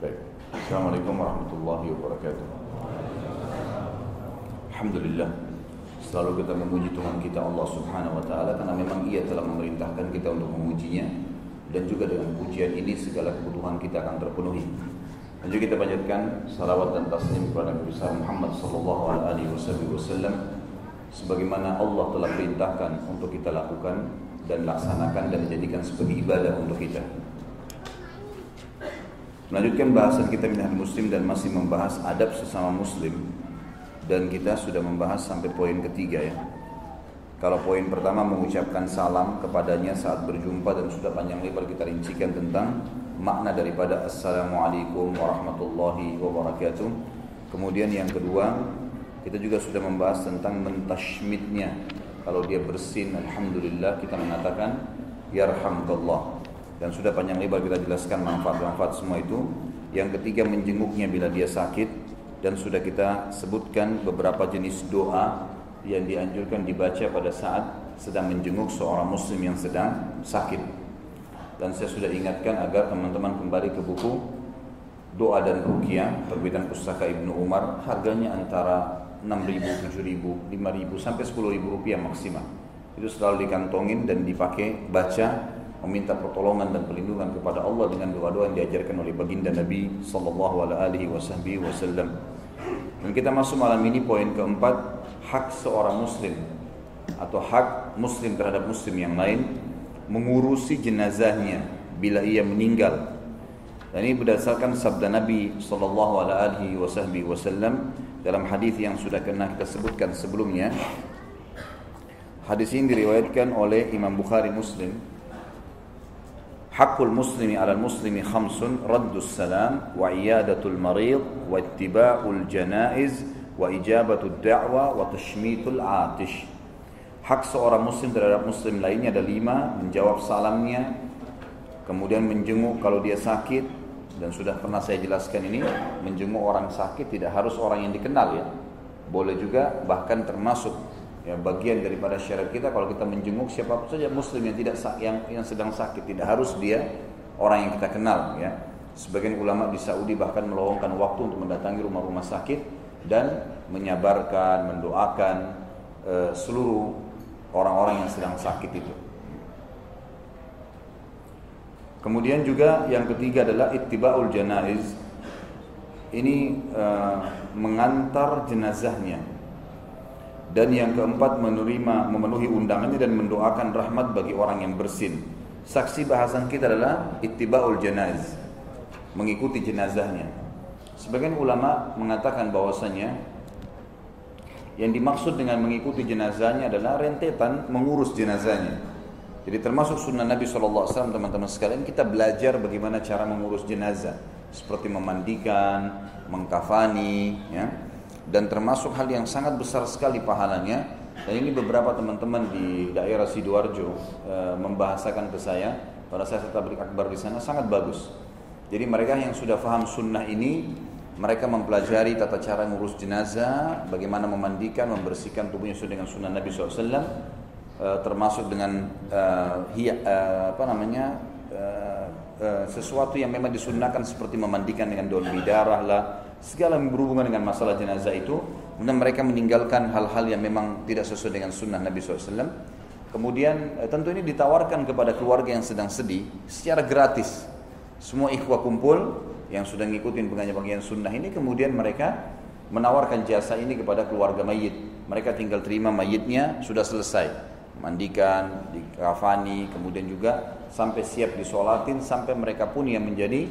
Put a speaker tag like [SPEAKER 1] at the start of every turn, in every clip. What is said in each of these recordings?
[SPEAKER 1] Baik. Assalamualaikum warahmatullahi wabarakatuh. Alhamdulillah. Selalu kita memuji Tuhan kita Allah Subhanahu wa taala karena memang Ia telah memerintahkan kita untuk memujinya dan juga dengan pujian ini segala kebutuhan kita akan terpenuhi. Dan juga kita panjatkan salawat dan taslim kepada Nabi besar Muhammad sallallahu alaihi wasallam sebagaimana Allah telah perintahkan untuk kita lakukan dan laksanakan dan dijadikan sebagai ibadah untuk kita. Melanjutkan bahasan kita minhaj muslim dan masih membahas adab sesama muslim dan kita sudah membahas sampai poin ketiga ya. Kalau poin pertama mengucapkan salam kepadanya saat berjumpa dan sudah panjang lebar kita rincikan tentang makna daripada Assalamualaikum warahmatullahi wabarakatuh. Kemudian yang kedua kita juga sudah membahas tentang mentashmidnya. Kalau dia bersin, Alhamdulillah kita mengatakan Yarhamkallah dan sudah panjang lebar kita jelaskan manfaat-manfaat semua itu. Yang ketiga menjenguknya bila dia sakit dan sudah kita sebutkan beberapa jenis doa yang dianjurkan dibaca pada saat sedang menjenguk seorang muslim yang sedang sakit. Dan saya sudah ingatkan agar teman-teman kembali ke buku Doa dan Rukia terbitan pustaka Ibnu Umar harganya antara 6.000, 7.000, 5.000 sampai 10.000 rupiah maksimal. Itu selalu dikantongin dan dipakai baca meminta pertolongan dan perlindungan kepada Allah dengan doa-doa yang diajarkan oleh baginda Nabi sallallahu alaihi wasallam. Dan kita masuk malam ini poin keempat, hak seorang muslim atau hak muslim terhadap muslim yang lain mengurusi jenazahnya bila ia meninggal. Dan ini berdasarkan sabda Nabi sallallahu alaihi wasallam dalam hadis yang sudah pernah kita sebutkan sebelumnya. Hadis ini diriwayatkan oleh Imam Bukhari Muslim حق المسلم على المسلم خمس رد السلام وعيادة المريض واتباع الجنائز وإجابة الدعوة وتشميت العاتش Hak seorang muslim terhadap muslim lainnya ada lima, menjawab salamnya, kemudian menjenguk kalau dia sakit, dan sudah pernah saya jelaskan ini, menjenguk orang sakit tidak harus orang yang dikenal ya. Boleh juga bahkan termasuk ya, bagian daripada syariat kita kalau kita menjenguk siapa pun saja muslim yang tidak yang yang sedang sakit tidak harus dia orang yang kita kenal ya. Sebagian ulama di Saudi bahkan meluangkan waktu untuk mendatangi rumah-rumah sakit dan menyabarkan mendoakan e, seluruh orang-orang yang sedang sakit itu. Kemudian juga yang ketiga adalah ittibaul janaiz. Ini e, mengantar jenazahnya dan yang keempat menerima memenuhi undangannya dan mendoakan rahmat bagi orang yang bersin. Saksi bahasan kita adalah ittibaul janaz, mengikuti jenazahnya. Sebagian ulama mengatakan bahwasanya yang dimaksud dengan mengikuti jenazahnya adalah rentetan mengurus jenazahnya. Jadi termasuk sunnah Nabi SAW teman-teman sekalian kita belajar bagaimana cara mengurus jenazah seperti memandikan, mengkafani, ya, dan termasuk hal yang sangat besar sekali pahalanya. Dan ini beberapa teman-teman di daerah sidoarjo e, membahasakan ke saya. Pada saya tablik akbar di sana sangat bagus. Jadi mereka yang sudah faham sunnah ini mereka mempelajari tata cara ngurus jenazah bagaimana memandikan membersihkan tubuhnya sesuai dengan sunnah Nabi SAW e, eh, termasuk dengan e, hiya, e, apa namanya e, e, sesuatu yang memang disunnahkan seperti memandikan dengan daun bidarah lah segala yang berhubungan dengan masalah jenazah itu kemudian mereka meninggalkan hal-hal yang memang tidak sesuai dengan sunnah Nabi SAW kemudian eh, tentu ini ditawarkan kepada keluarga yang sedang sedih secara gratis. Semua ikhwah kumpul yang sudah ngikutin pengajian sunnah ini kemudian mereka menawarkan jasa ini kepada keluarga mayit. Mereka tinggal terima mayitnya sudah selesai. Mandikan, dikafani, kemudian juga sampai siap disolatin sampai mereka pun yang menjadi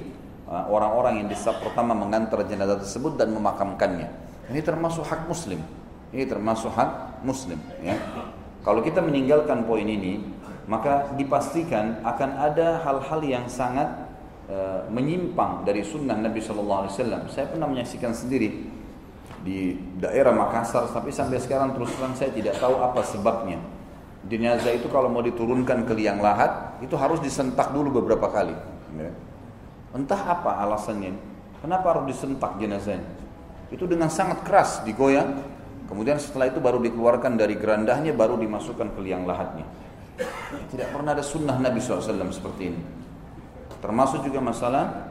[SPEAKER 1] orang-orang yang di saf pertama mengantar jenazah tersebut dan memakamkannya. Ini termasuk hak muslim. Ini termasuk hak muslim. Ya. Kalau kita meninggalkan poin ini, maka dipastikan akan ada hal-hal yang sangat uh, menyimpang dari sunnah Nabi Shallallahu Alaihi Wasallam. Saya pernah menyaksikan sendiri di daerah Makassar, tapi sampai sekarang terus terang saya tidak tahu apa sebabnya. Jenazah itu kalau mau diturunkan ke liang lahat, itu harus disentak dulu beberapa kali. Ya Entah apa alasannya. Kenapa harus disentak jenazahnya? Itu dengan sangat keras digoyang. Kemudian setelah itu baru dikeluarkan dari gerandahnya, baru dimasukkan ke liang lahatnya. Tidak pernah ada sunnah Nabi SAW seperti ini. Termasuk juga masalah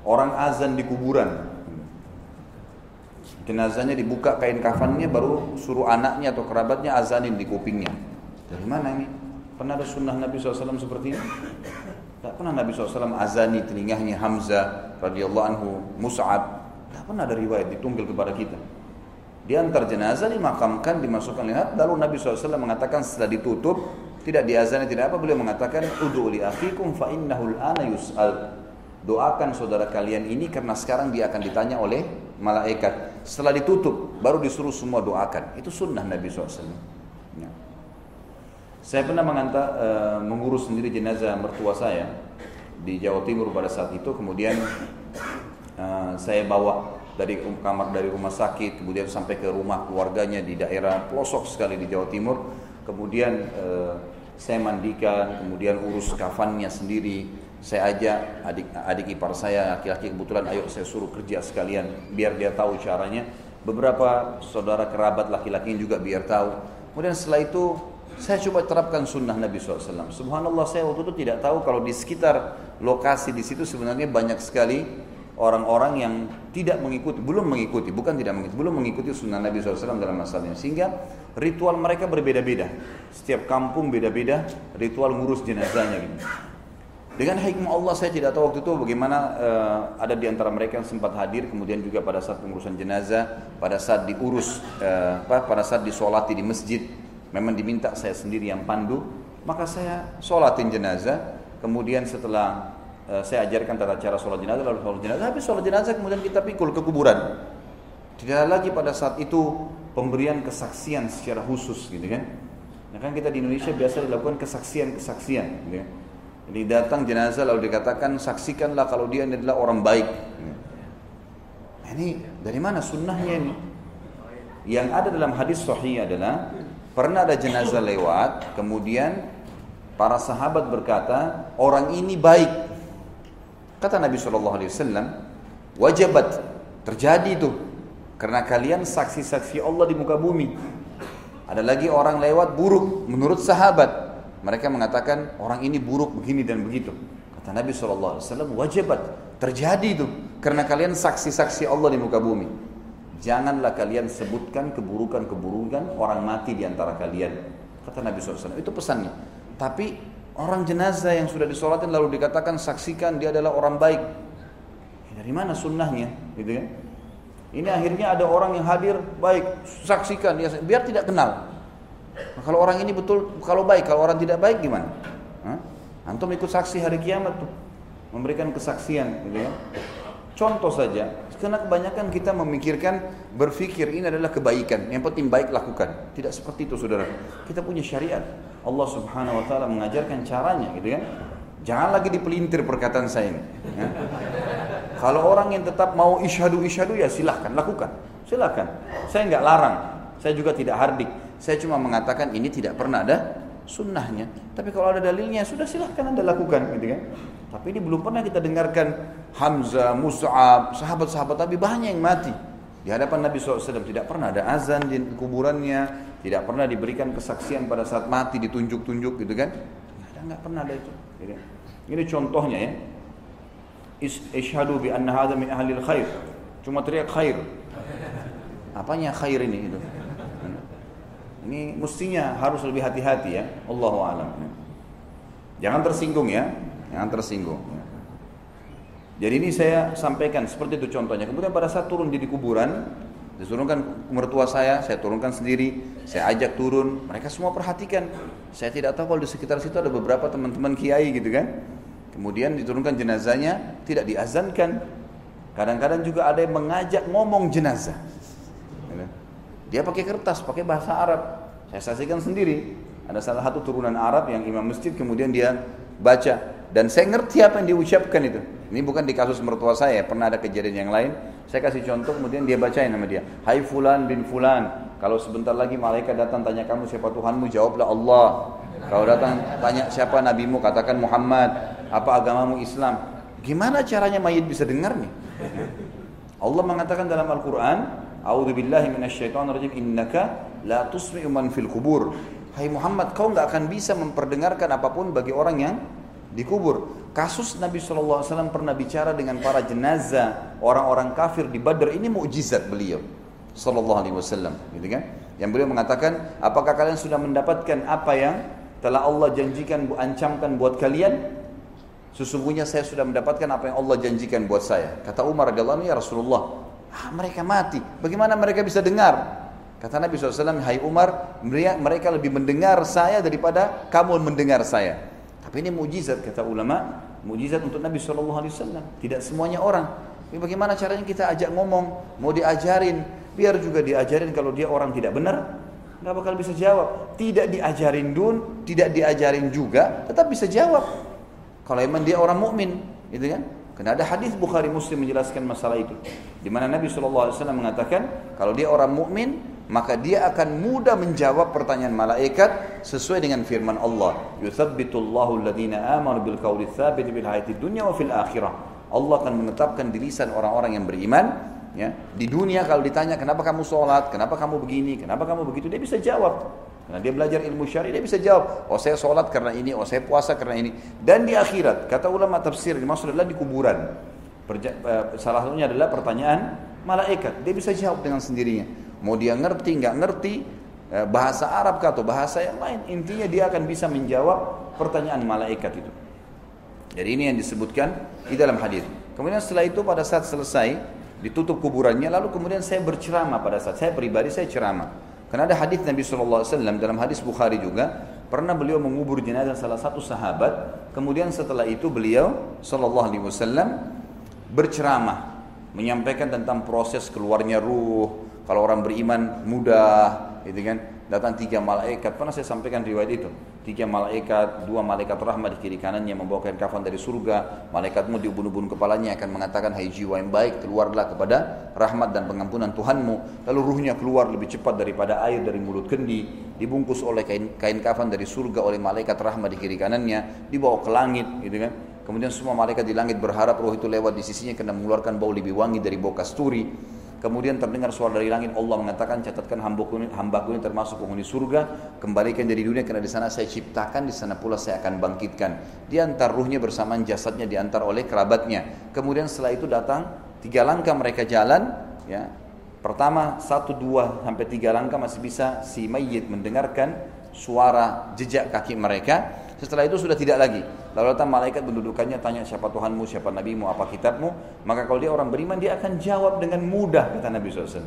[SPEAKER 1] Orang azan di kuburan. Jenazahnya dibuka kain kafannya baru suruh anaknya atau kerabatnya azanin di kupingnya. Dari mana ini? Pernah ada sunnah Nabi SAW seperti ini? Tak pernah Nabi SAW azani telinganya Hamzah radhiyallahu anhu, Mus'ab. Tak pernah ada riwayat ditunggal kepada kita. Diantar jenazah dimakamkan, dimasukkan lihat, lalu Nabi SAW mengatakan setelah ditutup, tidak diazani tidak apa beliau mengatakan udhu li akhikum fa innahu al yus'al doakan saudara kalian ini karena sekarang dia akan ditanya oleh malaikat setelah ditutup baru disuruh semua doakan itu sunnah Nabi SAW. Saya pernah mengantar uh, mengurus sendiri jenazah mertua saya di Jawa Timur pada saat itu kemudian uh, saya bawa dari kamar dari rumah sakit kemudian sampai ke rumah keluarganya di daerah pelosok sekali di Jawa Timur kemudian uh, saya mandikan, kemudian urus kafannya sendiri. Saya ajak adik adik ipar saya laki-laki kebetulan ayo saya suruh kerja sekalian biar dia tahu caranya. Beberapa saudara kerabat laki-laki juga biar tahu. Kemudian setelah itu saya coba terapkan sunnah Nabi SAW. Subhanallah saya waktu itu tidak tahu kalau di sekitar lokasi di situ sebenarnya banyak sekali orang-orang yang tidak mengikuti, belum mengikuti, bukan tidak mengikuti, belum mengikuti sunnah Nabi SAW dalam masalahnya. Sehingga ritual mereka berbeda-beda. Setiap kampung beda-beda ritual ngurus jenazahnya gitu. Dengan hikmah Allah saya tidak tahu waktu itu bagaimana uh, ada di antara mereka yang sempat hadir kemudian juga pada saat pengurusan jenazah, pada saat diurus uh, pada saat disolati di masjid memang diminta saya sendiri yang pandu, maka saya solatin jenazah, kemudian setelah Eh, saya ajarkan tata cara sholat jenazah lalu sholat jenazah. Habis sholat jenazah kemudian kita pikul ke kuburan. Tidak lagi pada saat itu pemberian kesaksian secara khusus gitu kan? Nah kan kita di Indonesia biasa dilakukan kesaksian-kesaksian gitu kan? jadi datang jenazah lalu dikatakan saksikanlah kalau dia adalah orang baik. Nah, ini dari mana sunnahnya ini? Yang ada dalam hadis sahih adalah pernah ada jenazah lewat kemudian para sahabat berkata orang ini baik Kata Nabi Shallallahu Alaihi Wasallam, wajibat terjadi itu karena kalian saksi-saksi Allah di muka bumi. Ada lagi orang lewat buruk menurut sahabat. Mereka mengatakan orang ini buruk begini dan begitu. Kata Nabi Wasallam, wajibat terjadi itu karena kalian saksi-saksi Allah di muka bumi. Janganlah kalian sebutkan keburukan-keburukan orang mati di antara kalian. Kata Nabi SAW. Itu pesannya. Tapi Orang jenazah yang sudah disolatin lalu dikatakan saksikan dia adalah orang baik. Ya, dari mana sunnahnya? Gitu kan? Ini akhirnya ada orang yang hadir baik, saksikan dia biar tidak kenal. Nah, kalau orang ini betul kalau baik, kalau orang tidak baik gimana? Hah? Antum ikut saksi hari kiamat tuh, memberikan kesaksian, gitu ya. Contoh saja, karena kebanyakan kita memikirkan berpikir ini adalah kebaikan, yang penting baik lakukan. Tidak seperti itu saudara. Kita punya syariat. Allah Subhanahu wa taala mengajarkan caranya gitu kan. Jangan lagi dipelintir perkataan saya ini. Ya. Kalau orang yang tetap mau isyadu isyadu ya silahkan lakukan. Silahkan. Saya nggak larang. Saya juga tidak hardik. Saya cuma mengatakan ini tidak pernah ada sunnahnya. Tapi kalau ada dalilnya sudah silahkan anda lakukan gitu kan. Tapi ini belum pernah kita dengarkan Hamzah, Mus'ab, sahabat-sahabat tapi banyak yang mati. Di hadapan Nabi SAW tidak pernah ada azan di kuburannya, tidak pernah diberikan kesaksian pada saat mati ditunjuk-tunjuk gitu kan. Tidak ada, nggak pernah ada itu. Gitu. Ini contohnya ya. Ishadu bi anna hadha min ahli khair. Cuma teriak khair. Apanya khair ini itu? Ini mestinya harus lebih hati-hati ya. Allahu a'lam. Jangan tersinggung ya. Jangan tersinggung. Jadi ini saya sampaikan seperti itu contohnya. Kemudian pada saat turun di kuburan, diturunkan mertua saya, saya turunkan sendiri, saya ajak turun, mereka semua perhatikan. Saya tidak tahu kalau di sekitar situ ada beberapa teman-teman kiai gitu kan. Kemudian diturunkan jenazahnya, tidak diazankan. Kadang-kadang juga ada yang mengajak ngomong jenazah. Dia pakai kertas, pakai bahasa Arab. Saya saksikan sendiri. Ada salah satu turunan Arab yang imam masjid kemudian dia baca dan saya ngerti apa yang diucapkan itu. Ini bukan di kasus mertua saya, pernah ada kejadian yang lain. Saya kasih contoh, kemudian dia bacain nama dia. Hai fulan bin fulan, kalau sebentar lagi malaikat datang tanya kamu siapa Tuhanmu, jawablah Allah. Kalau datang tanya siapa nabimu, katakan Muhammad. Apa agamamu Islam? Gimana caranya mayit bisa dengar nih? Allah mengatakan dalam Al-Quran, A'udhu billahi minasyaitonirrajim, innaka la tusmi'u man fil kubur. Hai Muhammad, kau nggak akan bisa memperdengarkan apa pun bagi orang yang dikubur. Kasus Nabi SAW pernah bicara dengan para jenazah orang-orang kafir di Badr ini mukjizat beliau Sallallahu Alaihi Wasallam, gitu kan? Yang beliau mengatakan, apakah kalian sudah mendapatkan apa yang telah Allah janjikan, ancamkan buat kalian? Sesungguhnya saya sudah mendapatkan apa yang Allah janjikan buat saya. Kata Umar radhiyallahu ya Rasulullah, ah, mereka mati. Bagaimana mereka bisa dengar? Kata Nabi SAW, Hai Umar, mereka lebih mendengar saya daripada kamu mendengar saya. Tapi ini mujizat kata ulama, mujizat untuk Nabi SAW. Tidak semuanya orang. Tapi bagaimana caranya kita ajak ngomong, mau diajarin, biar juga diajarin kalau dia orang tidak benar, nggak bakal bisa jawab. Tidak diajarin dun, tidak diajarin juga, tetap bisa jawab. Kalau emang dia orang mukmin, gitu kan? Karena ada hadis Bukhari Muslim menjelaskan masalah itu. Di mana Nabi SAW mengatakan, kalau dia orang mukmin, maka dia akan mudah menjawab pertanyaan malaikat sesuai dengan firman Allah. Yuthabbitullahu alladhina amanu bil qawli bil wa fil Allah akan menetapkan di lisan orang-orang yang beriman ya. Di dunia kalau ditanya kenapa kamu sholat? Kenapa kamu begini? Kenapa kamu begitu? Dia bisa jawab. Karena dia belajar ilmu syari dia bisa jawab oh saya sholat karena ini oh saya puasa karena ini. Dan di akhirat kata ulama tafsir dimaksud adalah di kuburan. Eh, salah satunya adalah pertanyaan malaikat. Dia bisa jawab dengan sendirinya Mau dia ngerti, nggak ngerti, eh, bahasa Arab atau bahasa yang lain, intinya dia akan bisa menjawab pertanyaan malaikat itu. Jadi ini yang disebutkan di dalam hadis. Kemudian setelah itu pada saat selesai ditutup kuburannya, lalu kemudian saya berceramah pada saat saya pribadi saya ceramah. Karena ada hadis Nabi SAW dalam hadis Bukhari juga pernah beliau mengubur jenazah salah satu sahabat. Kemudian setelah itu beliau SAW berceramah menyampaikan tentang proses keluarnya ruh, kalau orang beriman mudah, gitu kan? Datang tiga malaikat. Pernah saya sampaikan riwayat itu. Tiga malaikat, dua malaikat rahmat di kiri kanannya membawakan kafan dari surga. Malaikatmu diubun-ubun kepalanya akan mengatakan, Hai jiwa yang baik, keluarlah kepada rahmat dan pengampunan Tuhanmu. Lalu ruhnya keluar lebih cepat daripada air dari mulut kendi. Dibungkus oleh kain, kain kafan dari surga oleh malaikat rahmat di kiri kanannya. Dibawa ke langit, gitu kan? Kemudian semua malaikat di langit berharap roh itu lewat di sisinya karena mengeluarkan bau lebih wangi dari bau kasturi. Kemudian terdengar suara dari langit Allah mengatakan catatkan hambaku ini, hambaku ini termasuk penghuni surga kembalikan dari dunia karena di sana saya ciptakan di sana pula saya akan bangkitkan. Diantar ruhnya bersamaan jasadnya diantar oleh kerabatnya. Kemudian setelah itu datang tiga langkah mereka jalan ya. Pertama satu dua sampai tiga langkah masih bisa si mayit mendengarkan suara jejak kaki mereka setelah itu sudah tidak lagi. Lalu datang malaikat mendudukannya tanya siapa Tuhanmu, siapa nabimu, apa kitabmu. Maka kalau dia orang beriman dia akan jawab dengan mudah kata Nabi SAW.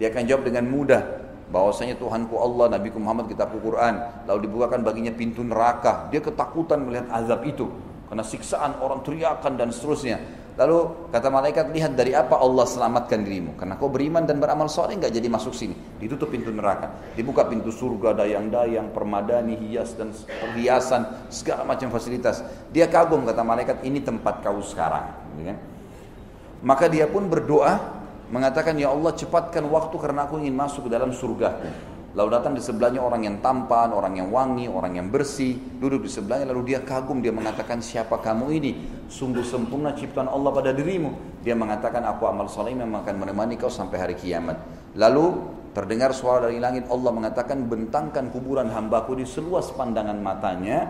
[SPEAKER 1] Dia akan jawab dengan mudah bahwasanya Tuhanku Allah, Nabiku Muhammad kitabku Quran. Lalu dibukakan baginya pintu neraka. Dia ketakutan melihat azab itu. Karena siksaan orang teriakan dan seterusnya. Lalu kata malaikat lihat dari apa Allah selamatkan dirimu. Karena kau beriman dan beramal soleh nggak jadi masuk sini. Ditutup pintu neraka. Dibuka pintu surga dayang-dayang, permadani, hias dan perhiasan, segala macam fasilitas. Dia kagum kata malaikat ini tempat kau sekarang. Gitu kan? Maka dia pun berdoa mengatakan ya Allah cepatkan waktu karena aku ingin masuk ke dalam surgaku. Lalu datang di sebelahnya orang yang tampan, orang yang wangi, orang yang bersih, duduk di sebelahnya lalu dia kagum, dia mengatakan siapa kamu ini? Sungguh sempurna ciptaan Allah pada dirimu. Dia mengatakan aku amal soleh memang akan menemani kau sampai hari kiamat. Lalu terdengar suara dari langit Allah mengatakan bentangkan kuburan hambaku di seluas pandangan matanya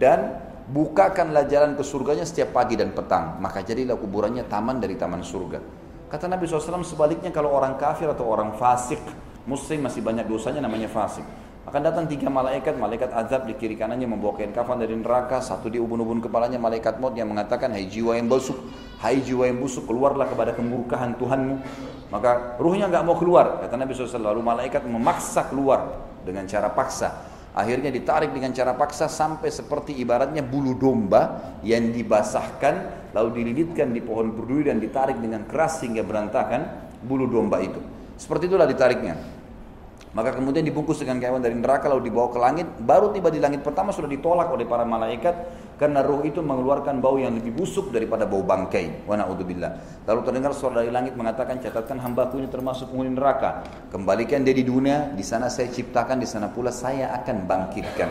[SPEAKER 1] dan bukakanlah jalan ke surganya setiap pagi dan petang. Maka jadilah kuburannya taman dari taman surga. Kata Nabi SAW sebaliknya kalau orang kafir atau orang fasik Muslim masih banyak dosanya namanya fasik. Akan datang tiga malaikat, malaikat azab di kiri kanannya membawa kain kafan dari neraka, satu di ubun-ubun kepalanya malaikat maut yang mengatakan, "Hai jiwa yang busuk, hai jiwa yang busuk, keluarlah kepada kemurkaan Tuhanmu." Maka ruhnya nggak mau keluar, kata Nabi SAW. Lalu malaikat memaksa keluar dengan cara paksa. Akhirnya ditarik dengan cara paksa sampai seperti ibaratnya bulu domba yang dibasahkan lalu dililitkan di pohon berduri dan ditarik dengan keras sehingga berantakan bulu domba itu. Seperti itulah ditariknya. Maka kemudian dibungkus dengan kewan dari neraka lalu dibawa ke langit. Baru tiba di langit pertama sudah ditolak oleh para malaikat karena roh itu mengeluarkan bau yang lebih busuk daripada bau bangkai. Wa na'udzubillah. Lalu terdengar suara dari langit mengatakan catatkan hambaku ini termasuk penghuni neraka. Kembalikan dia di dunia, di sana saya ciptakan, di sana pula saya akan bangkitkan.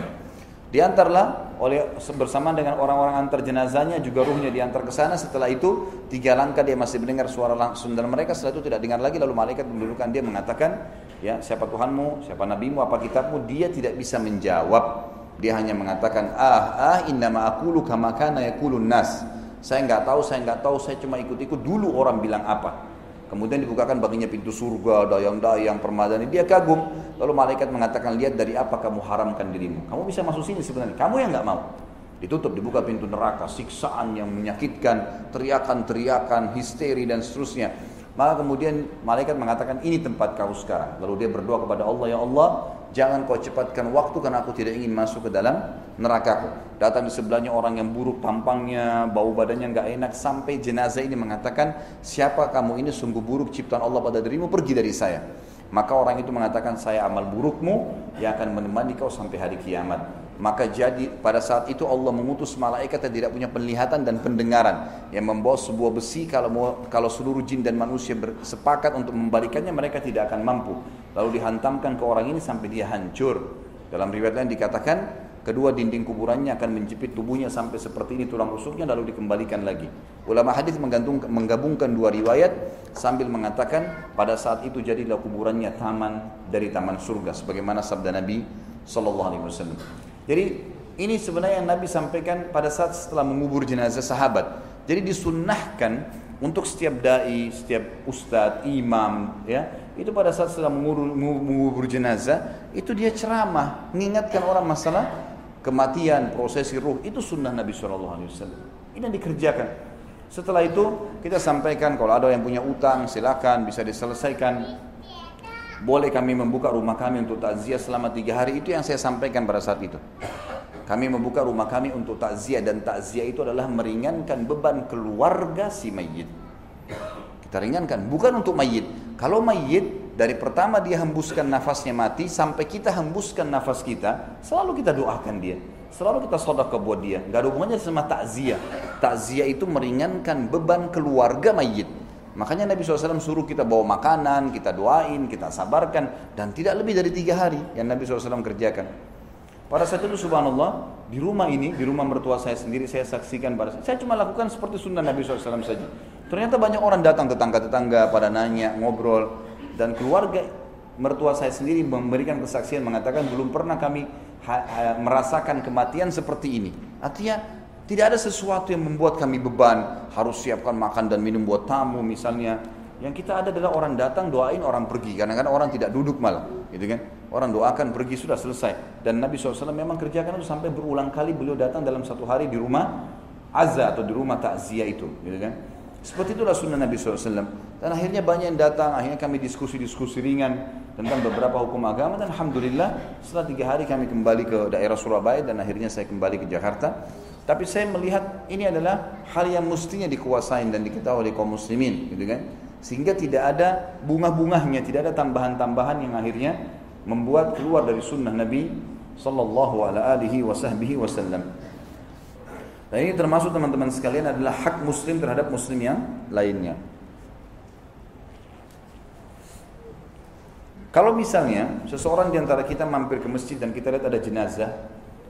[SPEAKER 1] Diantarlah oleh bersamaan dengan orang-orang antar jenazahnya juga ruhnya diantar ke sana. Setelah itu tiga langkah dia masih mendengar suara langsung dan mereka setelah itu tidak dengar lagi. Lalu malaikat mendudukan dia mengatakan, ya siapa Tuhanmu, siapa nabimu, apa kitabmu. Dia tidak bisa menjawab Dia hanya mengatakan, ah, ah, innama akulu kama kana yakulun nas. Saya nggak tahu, saya nggak tahu, saya cuma ikut-ikut dulu orang bilang apa. Kemudian dibukakan baginya pintu surga, dayang-dayang, permadani. Dia kagum. Lalu malaikat mengatakan, lihat dari apa kamu haramkan dirimu. Kamu bisa masuk sini sebenarnya. Kamu yang nggak mau. Ditutup, dibuka pintu neraka, siksaan yang menyakitkan, teriakan-teriakan, histeri dan seterusnya. Maka kemudian malaikat mengatakan ini tempat kau sekarang. Lalu dia berdoa kepada Allah, ya Allah, jangan kau cepatkan waktu karena aku tidak ingin masuk ke dalam nerakaku. Datang di sebelahnya orang yang buruk tampangnya, bau badannya nggak enak sampai jenazah ini mengatakan siapa kamu ini sungguh buruk ciptaan Allah pada dirimu pergi dari saya. Maka orang itu mengatakan saya amal burukmu yang akan menemani kau sampai hari kiamat. Maka jadi pada saat itu Allah mengutus malaikat yang tidak punya penglihatan dan pendengaran yang membawa sebuah besi kalau kalau seluruh jin dan manusia bersepakat untuk membalikannya mereka tidak akan mampu. Lalu dihantamkan ke orang ini sampai dia hancur. Dalam riwayat lain dikatakan kedua dinding kuburannya akan menjepit tubuhnya sampai seperti ini tulang rusuknya lalu dikembalikan lagi. Ulama hadis menggabungkan dua riwayat sambil mengatakan pada saat itu jadilah kuburannya taman dari taman surga sebagaimana sabda Nabi sallallahu alaihi wasallam. Jadi ini sebenarnya yang Nabi sampaikan pada saat setelah mengubur jenazah sahabat. Jadi disunnahkan untuk setiap dai, setiap ustadz, imam, ya itu pada saat setelah mengubur, mengubur jenazah itu dia ceramah, mengingatkan orang masalah kematian, prosesi ruh itu sunnah Nabi Shallallahu Alaihi Wasallam. Ini yang dikerjakan. Setelah itu kita sampaikan kalau ada yang punya utang silakan bisa diselesaikan boleh kami membuka rumah kami untuk takziah selama tiga hari itu yang saya sampaikan pada saat itu. Kami membuka rumah kami untuk takziah dan takziah itu adalah meringankan beban keluarga si mayit. Kita ringankan, bukan untuk mayit. Kalau mayit dari pertama dia hembuskan nafasnya mati sampai kita hembuskan nafas kita, selalu kita doakan dia. Selalu kita sodaka buat dia. Gak ada hubungannya sama takziah. Takziah itu meringankan beban keluarga mayit. Makanya Nabi SAW suruh kita bawa makanan, kita doain, kita sabarkan. Dan tidak lebih dari tiga hari yang Nabi SAW kerjakan. Pada saat itu subhanallah, di rumah ini, di rumah mertua saya sendiri, saya saksikan pada saya cuma lakukan seperti sunnah Nabi SAW saja. Ternyata banyak orang datang tetangga-tetangga pada nanya, ngobrol. Dan keluarga mertua saya sendiri memberikan kesaksian mengatakan belum pernah kami merasakan kematian seperti ini. Artinya tidak ada sesuatu yang membuat kami beban, harus siapkan makan dan minum buat tamu misalnya. Yang kita ada adalah orang datang doain orang pergi. Karena kan orang tidak duduk malah, gitu kan? Orang doakan pergi sudah selesai. Dan Nabi SAW memang kerjakan itu sampai berulang kali beliau datang dalam satu hari di rumah azza atau di rumah takziah itu, gitu kan? Seperti itulah sunnah Nabi SAW. Dan akhirnya banyak yang datang, akhirnya kami diskusi-diskusi ringan tentang beberapa hukum agama dan Alhamdulillah setelah tiga hari kami kembali ke daerah Surabaya dan akhirnya saya kembali ke Jakarta. Tapi saya melihat ini adalah hal yang mestinya dikuasain dan diketahui oleh kaum muslimin, gitu kan? Sehingga tidak ada bunga-bunganya, tidak ada tambahan-tambahan yang akhirnya membuat keluar dari sunnah Nabi Sallallahu Alaihi Wasallam. Dan ini termasuk teman-teman sekalian adalah hak muslim terhadap muslim yang lainnya. Kalau misalnya seseorang di antara kita mampir ke masjid dan kita lihat ada jenazah,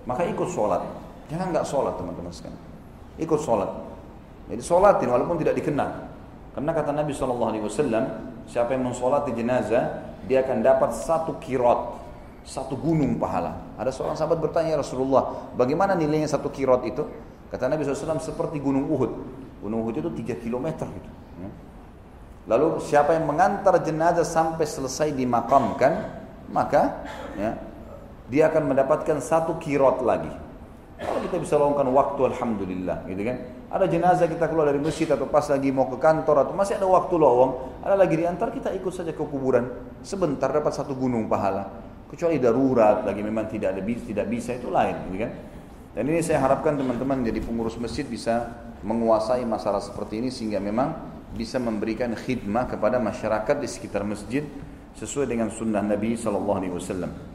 [SPEAKER 1] maka ikut sholat. Jangan nggak sholat teman-teman sekalian. Ikut sholat. Jadi sholatin walaupun tidak dikenal. Karena kata Nabi SAW, siapa yang mensolati jenazah, dia akan dapat satu kirot, satu gunung pahala. Ada seorang sahabat bertanya ya Rasulullah, bagaimana nilainya satu kirot itu? Kata Nabi SAW seperti gunung Uhud. Gunung Uhud itu 3 km gitu. Ya. Lalu siapa yang mengantar jenazah sampai selesai dimakamkan, maka ya, dia akan mendapatkan satu kirot lagi. Kalau kita bisa luangkan waktu alhamdulillah gitu kan. Ada jenazah kita keluar dari masjid atau pas lagi mau ke kantor atau masih ada waktu lowong, ada lagi diantar kita ikut saja ke kuburan. Sebentar dapat satu gunung pahala. Kecuali darurat lagi memang tidak ada tidak bisa itu lain gitu kan. Dan ini saya harapkan teman-teman jadi pengurus masjid bisa menguasai masalah seperti ini sehingga memang bisa memberikan khidmah kepada masyarakat di sekitar masjid sesuai dengan sunnah Nabi Sallallahu Alaihi Wasallam.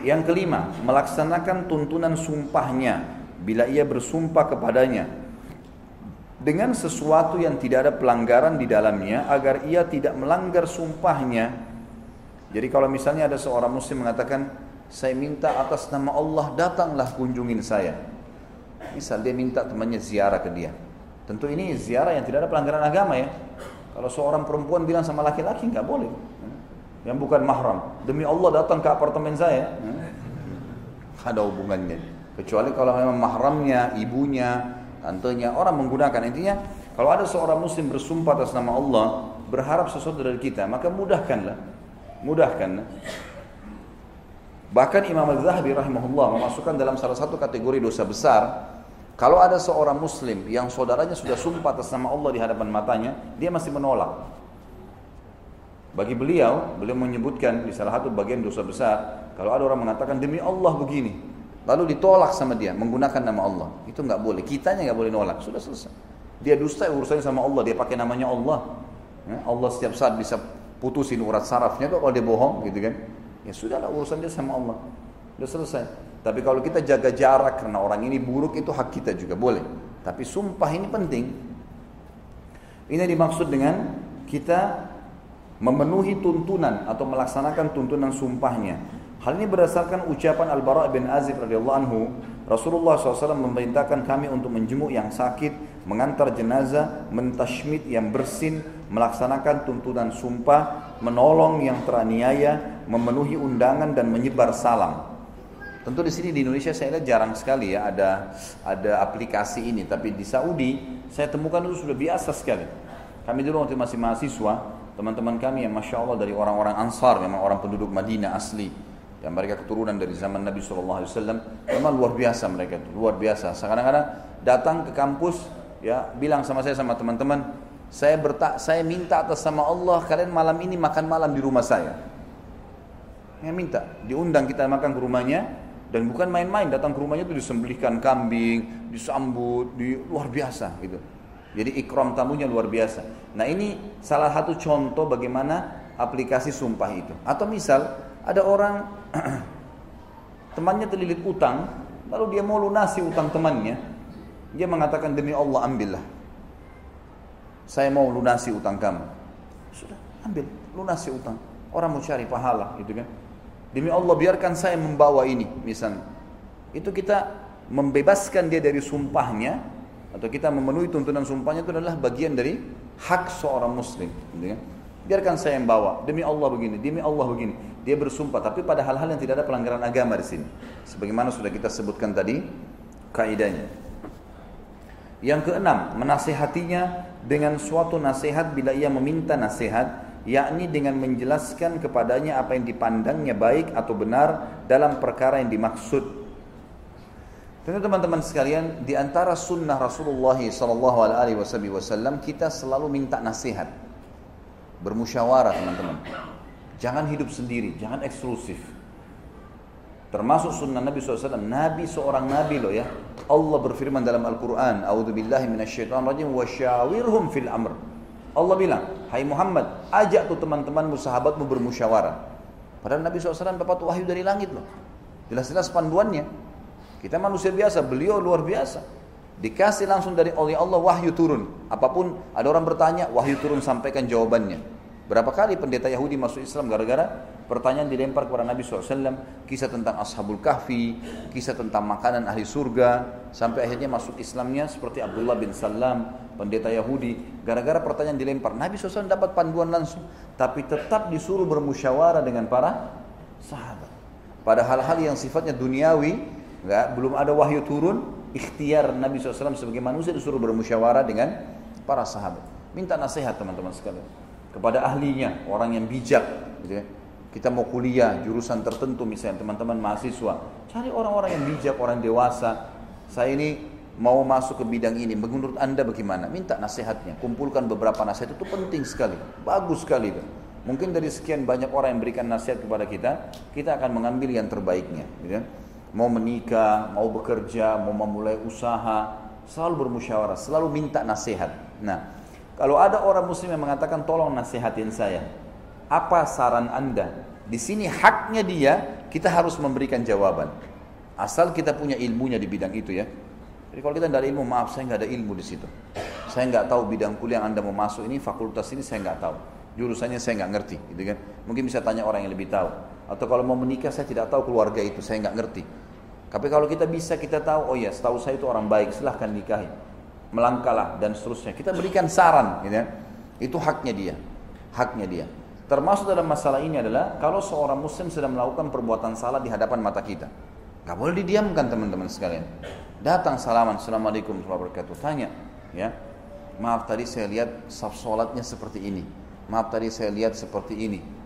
[SPEAKER 1] Yang kelima, melaksanakan tuntunan sumpahnya bila ia bersumpah kepadanya dengan sesuatu yang tidak ada pelanggaran di dalamnya agar ia tidak melanggar sumpahnya. Jadi kalau misalnya ada seorang muslim mengatakan, saya minta atas nama Allah datanglah kunjungin saya. Misal dia minta temannya ziarah ke dia. Tentu ini ziarah yang tidak ada pelanggaran agama ya. Kalau seorang perempuan bilang sama laki-laki nggak boleh yang bukan mahram. Demi Allah datang ke apartemen saya. Ada hubungannya. Kecuali kalau memang mahramnya, ibunya, tantenya, orang menggunakan. Intinya kalau ada seorang muslim bersumpah atas nama Allah, berharap sesuatu dari kita, maka mudahkanlah. Mudahkanlah. Bahkan Imam Al-Zahabi rahimahullah memasukkan dalam salah satu kategori dosa besar kalau ada seorang muslim yang saudaranya sudah sumpah atas nama Allah di hadapan matanya, dia masih menolak. Bagi beliau, beliau menyebutkan di salah satu bagian dosa besar, kalau ada orang mengatakan demi Allah begini, lalu ditolak sama dia menggunakan nama Allah, itu nggak boleh. Kitanya nggak boleh nolak, sudah selesai. Dia dusta urusannya sama Allah, dia pakai namanya Allah. Ya, Allah setiap saat bisa putusin urat sarafnya kalau dia bohong, gitu kan? Ya sudahlah urusan dia sama Allah, sudah selesai. Tapi kalau kita jaga jarak karena orang ini buruk itu hak kita juga boleh. Tapi sumpah ini penting. Ini dimaksud dengan kita memenuhi tuntunan atau melaksanakan tuntunan sumpahnya. Hal ini berdasarkan ucapan Al-Bara' bin Azib radhiyallahu anhu, Rasulullah SAW memerintahkan kami untuk menjenguk yang sakit, mengantar jenazah, mentashmid yang bersin, melaksanakan tuntunan sumpah, menolong yang teraniaya, memenuhi undangan dan menyebar salam. Tentu di sini di Indonesia saya lihat jarang sekali ya ada ada aplikasi ini, tapi di Saudi saya temukan itu sudah biasa sekali. Kami dulu waktu masih mahasiswa, teman-teman kami yang masya Allah dari orang-orang Ansar, memang orang penduduk Madinah asli, yang mereka keturunan dari zaman Nabi SAW, memang luar biasa mereka itu, luar biasa. Kadang-kadang datang ke kampus, ya bilang sama saya sama teman-teman, saya bertak, saya minta atas sama Allah kalian malam ini makan malam di rumah saya. Ya minta, diundang kita makan ke rumahnya, dan bukan main-main datang ke rumahnya itu disembelihkan kambing, disambut, di luar biasa gitu. Jadi ikram tamunya luar biasa. Nah ini salah satu contoh bagaimana aplikasi sumpah itu. Atau misal ada orang temannya terlilit utang, lalu dia mau lunasi utang temannya, dia mengatakan demi Allah ambillah. Saya mau lunasi utang kamu. Sudah, ambil, lunasi utang. Orang mau cari pahala, gitu kan. Demi Allah biarkan saya membawa ini, misalnya. Itu kita membebaskan dia dari sumpahnya, atau kita memenuhi tuntunan sumpahnya itu adalah bagian dari hak seorang muslim gitu ya. biarkan saya yang bawa. Demi Allah begini demi Allah begini. Dia bersumpah tapi pada hal-hal yang tidak ada pelanggaran agama di sini. Sebagaimana sudah kita sebutkan tadi kaidahnya. Yang keenam menasehatinya dengan suatu nasihat bila ia meminta nasihat yakni dengan menjelaskan kepadanya apa yang dipandangnya baik atau benar dalam perkara yang dimaksud Tentu teman-teman sekalian, di antara sunnah Rasulullah SAW kita selalu minta nasihat, bermusyawarah teman-teman. Jangan hidup sendiri, jangan eksklusif. Termasuk sunnah Nabi SAW, Nabi seorang Nabi loh ya. Allah berfirman dalam Al-Quran, A'udhu billahi minasyaitan rajim, wa syawirhum fil amr. Allah bilang, Hai Muhammad, ajak tuh teman-temanmu, sahabatmu bermusyawarah. Padahal Nabi SAW dapat wahyu dari langit loh. Jelas-jelas panduannya. Kita manusia biasa, beliau luar biasa. Dikasih langsung dari oleh Allah wahyu turun. Apa pun ada orang bertanya, wahyu turun sampaikan jawabannya. Berapa kali pendeta Yahudi masuk Islam gara-gara pertanyaan dilempar kepada Nabi SAW, kisah tentang Ashabul Kahfi, kisah tentang makanan ahli surga, sampai akhirnya masuk Islamnya seperti Abdullah bin Salam, pendeta Yahudi, gara-gara pertanyaan dilempar. Nabi SAW dapat panduan langsung, tapi tetap disuruh bermusyawarah dengan para sahabat. Pada hal-hal yang sifatnya duniawi, Enggak, belum ada wahyu turun, ikhtiar Nabi SAW sebagai manusia disuruh bermusyawarah dengan para sahabat. Minta nasihat teman-teman sekalian kepada ahlinya, orang yang bijak. Gitu ya. Kita mau kuliah jurusan tertentu misalnya teman-teman mahasiswa, cari orang-orang yang bijak, orang dewasa. Saya ini mau masuk ke bidang ini, menurut anda bagaimana? Minta nasihatnya, kumpulkan beberapa nasihat itu penting sekali, bagus sekali. Mungkin dari sekian banyak orang yang berikan nasihat kepada kita, kita akan mengambil yang terbaiknya. Gitu ya mau menikah, mau bekerja, mau memulai usaha, selalu bermusyawarah, selalu minta nasihat. Nah, kalau ada orang muslim yang mengatakan tolong nasihatin saya, apa saran anda? Di sini haknya dia, kita harus memberikan jawaban. Asal kita punya ilmunya di bidang itu ya. Jadi kalau kita tidak ada ilmu, maaf saya nggak ada ilmu di situ. Saya nggak tahu bidang kuliah yang anda mau masuk ini, fakultas ini saya nggak tahu. Jurusannya saya nggak ngerti, gitu kan? Mungkin bisa tanya orang yang lebih tahu. Atau kalau mau menikah saya tidak tahu keluarga itu, saya nggak ngerti. Tapi kalau kita bisa kita tahu, oh ya setahu saya itu orang baik, silahkan nikahi. Melangkahlah dan seterusnya. Kita berikan saran, gitu ya. Itu haknya dia. Haknya dia. Termasuk dalam masalah ini adalah kalau seorang muslim sedang melakukan perbuatan salah di hadapan mata kita. Gak boleh didiamkan teman-teman sekalian. Datang salaman, assalamualaikum warahmatullahi wabarakatuh. Tanya, ya, maaf tadi saya lihat saf solatnya seperti ini. Maaf tadi saya lihat seperti ini.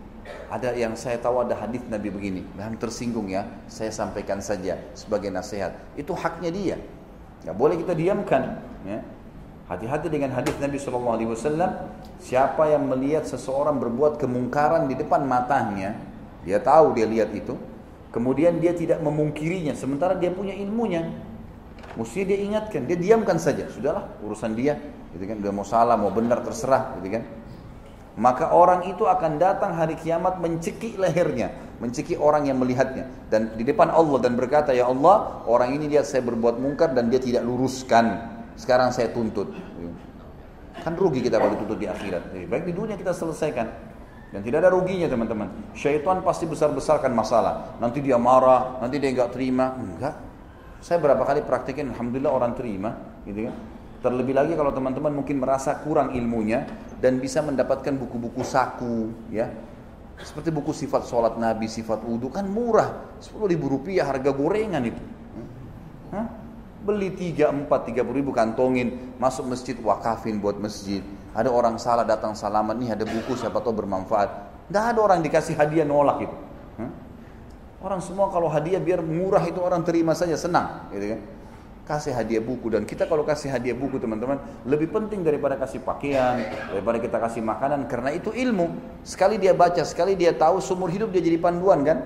[SPEAKER 1] Ada yang saya tahu ada hadis Nabi begini, dan tersinggung ya, saya sampaikan saja sebagai nasihat. Itu haknya dia. Gak boleh kita diamkan. Ya. Hati-hati dengan hadis Nabi Wasallam. Siapa yang melihat seseorang berbuat kemungkaran di depan matanya, dia tahu dia lihat itu, kemudian dia tidak memungkirinya, sementara dia punya ilmunya. Mesti dia ingatkan, dia diamkan saja. Sudahlah, urusan dia. Gitu kan, dia mau salah, mau benar terserah, gitu kan. Maka orang itu akan datang hari kiamat mencekik lehernya, mencekik orang yang melihatnya dan di depan Allah dan berkata, "Ya Allah, orang ini lihat saya berbuat mungkar dan dia tidak luruskan." sekarang saya tuntut. Kan rugi kita kalau dituntut di akhirat. Jadi baik di dunia kita selesaikan. Dan tidak ada ruginya teman-teman. Syaitan pasti besar-besarkan masalah. Nanti dia marah, nanti dia nggak terima. Enggak. Saya berapa kali praktekin, Alhamdulillah orang terima. Gitu kan. Terlebih lagi kalau teman-teman mungkin merasa kurang ilmunya dan bisa mendapatkan buku-buku saku, ya, seperti buku sifat sholat Nabi, sifat wudhu kan murah, 10 ribu rupiah harga gorengan itu. Hah? Beli 3, 4, 30 ribu kantongin, masuk masjid wakafin buat masjid. Ada orang salah datang salaman, nih ada buku siapa tahu bermanfaat. Tidak ada orang dikasih hadiah nolak itu. Orang semua kalau hadiah biar murah itu orang terima saja senang, gitu kan? Kasih hadiah buku dan kita kalau kasih hadiah buku teman-teman lebih penting daripada kasih pakaian, daripada kita kasih makanan karena itu ilmu. Sekali dia baca, sekali dia tahu seumur hidup dia jadi panduan kan?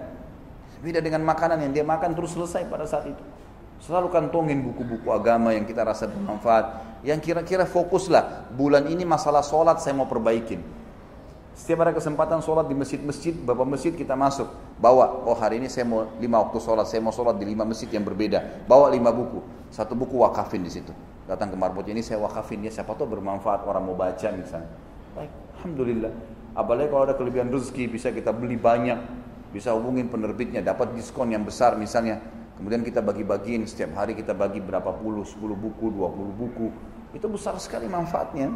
[SPEAKER 1] Beda dengan makanan yang dia makan terus selesai pada saat itu. Selalu kantongin buku-buku agama yang kita rasa bermanfaat. Yang kira-kira fokuslah. Bulan ini masalah sholat saya mau perbaikin. Setiap ada kesempatan sholat di masjid-masjid, bapak masjid kita masuk. Bawa, oh hari ini saya mau lima waktu sholat, saya mau sholat di lima masjid yang berbeda. Bawa lima buku, satu buku wakafin di situ. Datang ke marbot ini saya wakafin ya, siapa tahu bermanfaat orang mau baca misalnya. Baik, Alhamdulillah. Apalagi kalau ada kelebihan rezeki bisa kita beli banyak, bisa hubungin penerbitnya, dapat diskon yang besar misalnya Kemudian kita bagi-bagiin setiap hari kita bagi berapa puluh, 10 buku, 20 buku. Itu besar sekali manfaatnya.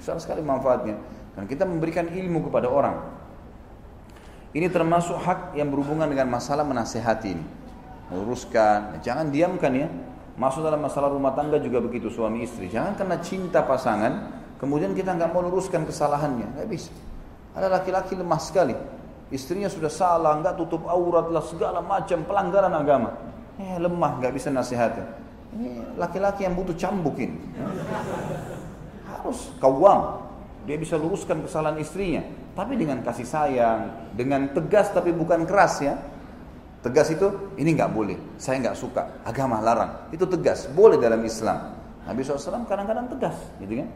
[SPEAKER 1] Besar sekali manfaatnya. Dan kita memberikan ilmu kepada orang. Ini termasuk hak yang berhubungan dengan masalah menasehati ini. Meluruskan, jangan diamkan ya. Masuk dalam masalah rumah tangga juga begitu suami istri. Jangan karena cinta pasangan, kemudian kita nggak mau luruskan kesalahannya. Nggak bisa. Ada laki-laki lemah sekali. Istrinya sudah salah, nggak tutup aurat lah, segala macam pelanggaran agama Eh lemah nggak bisa nasihatin. Ini laki-laki yang butuh cambukin. Harus kawam. Dia bisa luruskan kesalahan istrinya. Tapi dengan kasih sayang, dengan tegas tapi bukan keras ya. Tegas itu, ini nggak boleh. Saya nggak suka. Agama larang. Itu tegas. Boleh dalam Islam. Nabi SAW kadang-kadang tegas, gitu kan?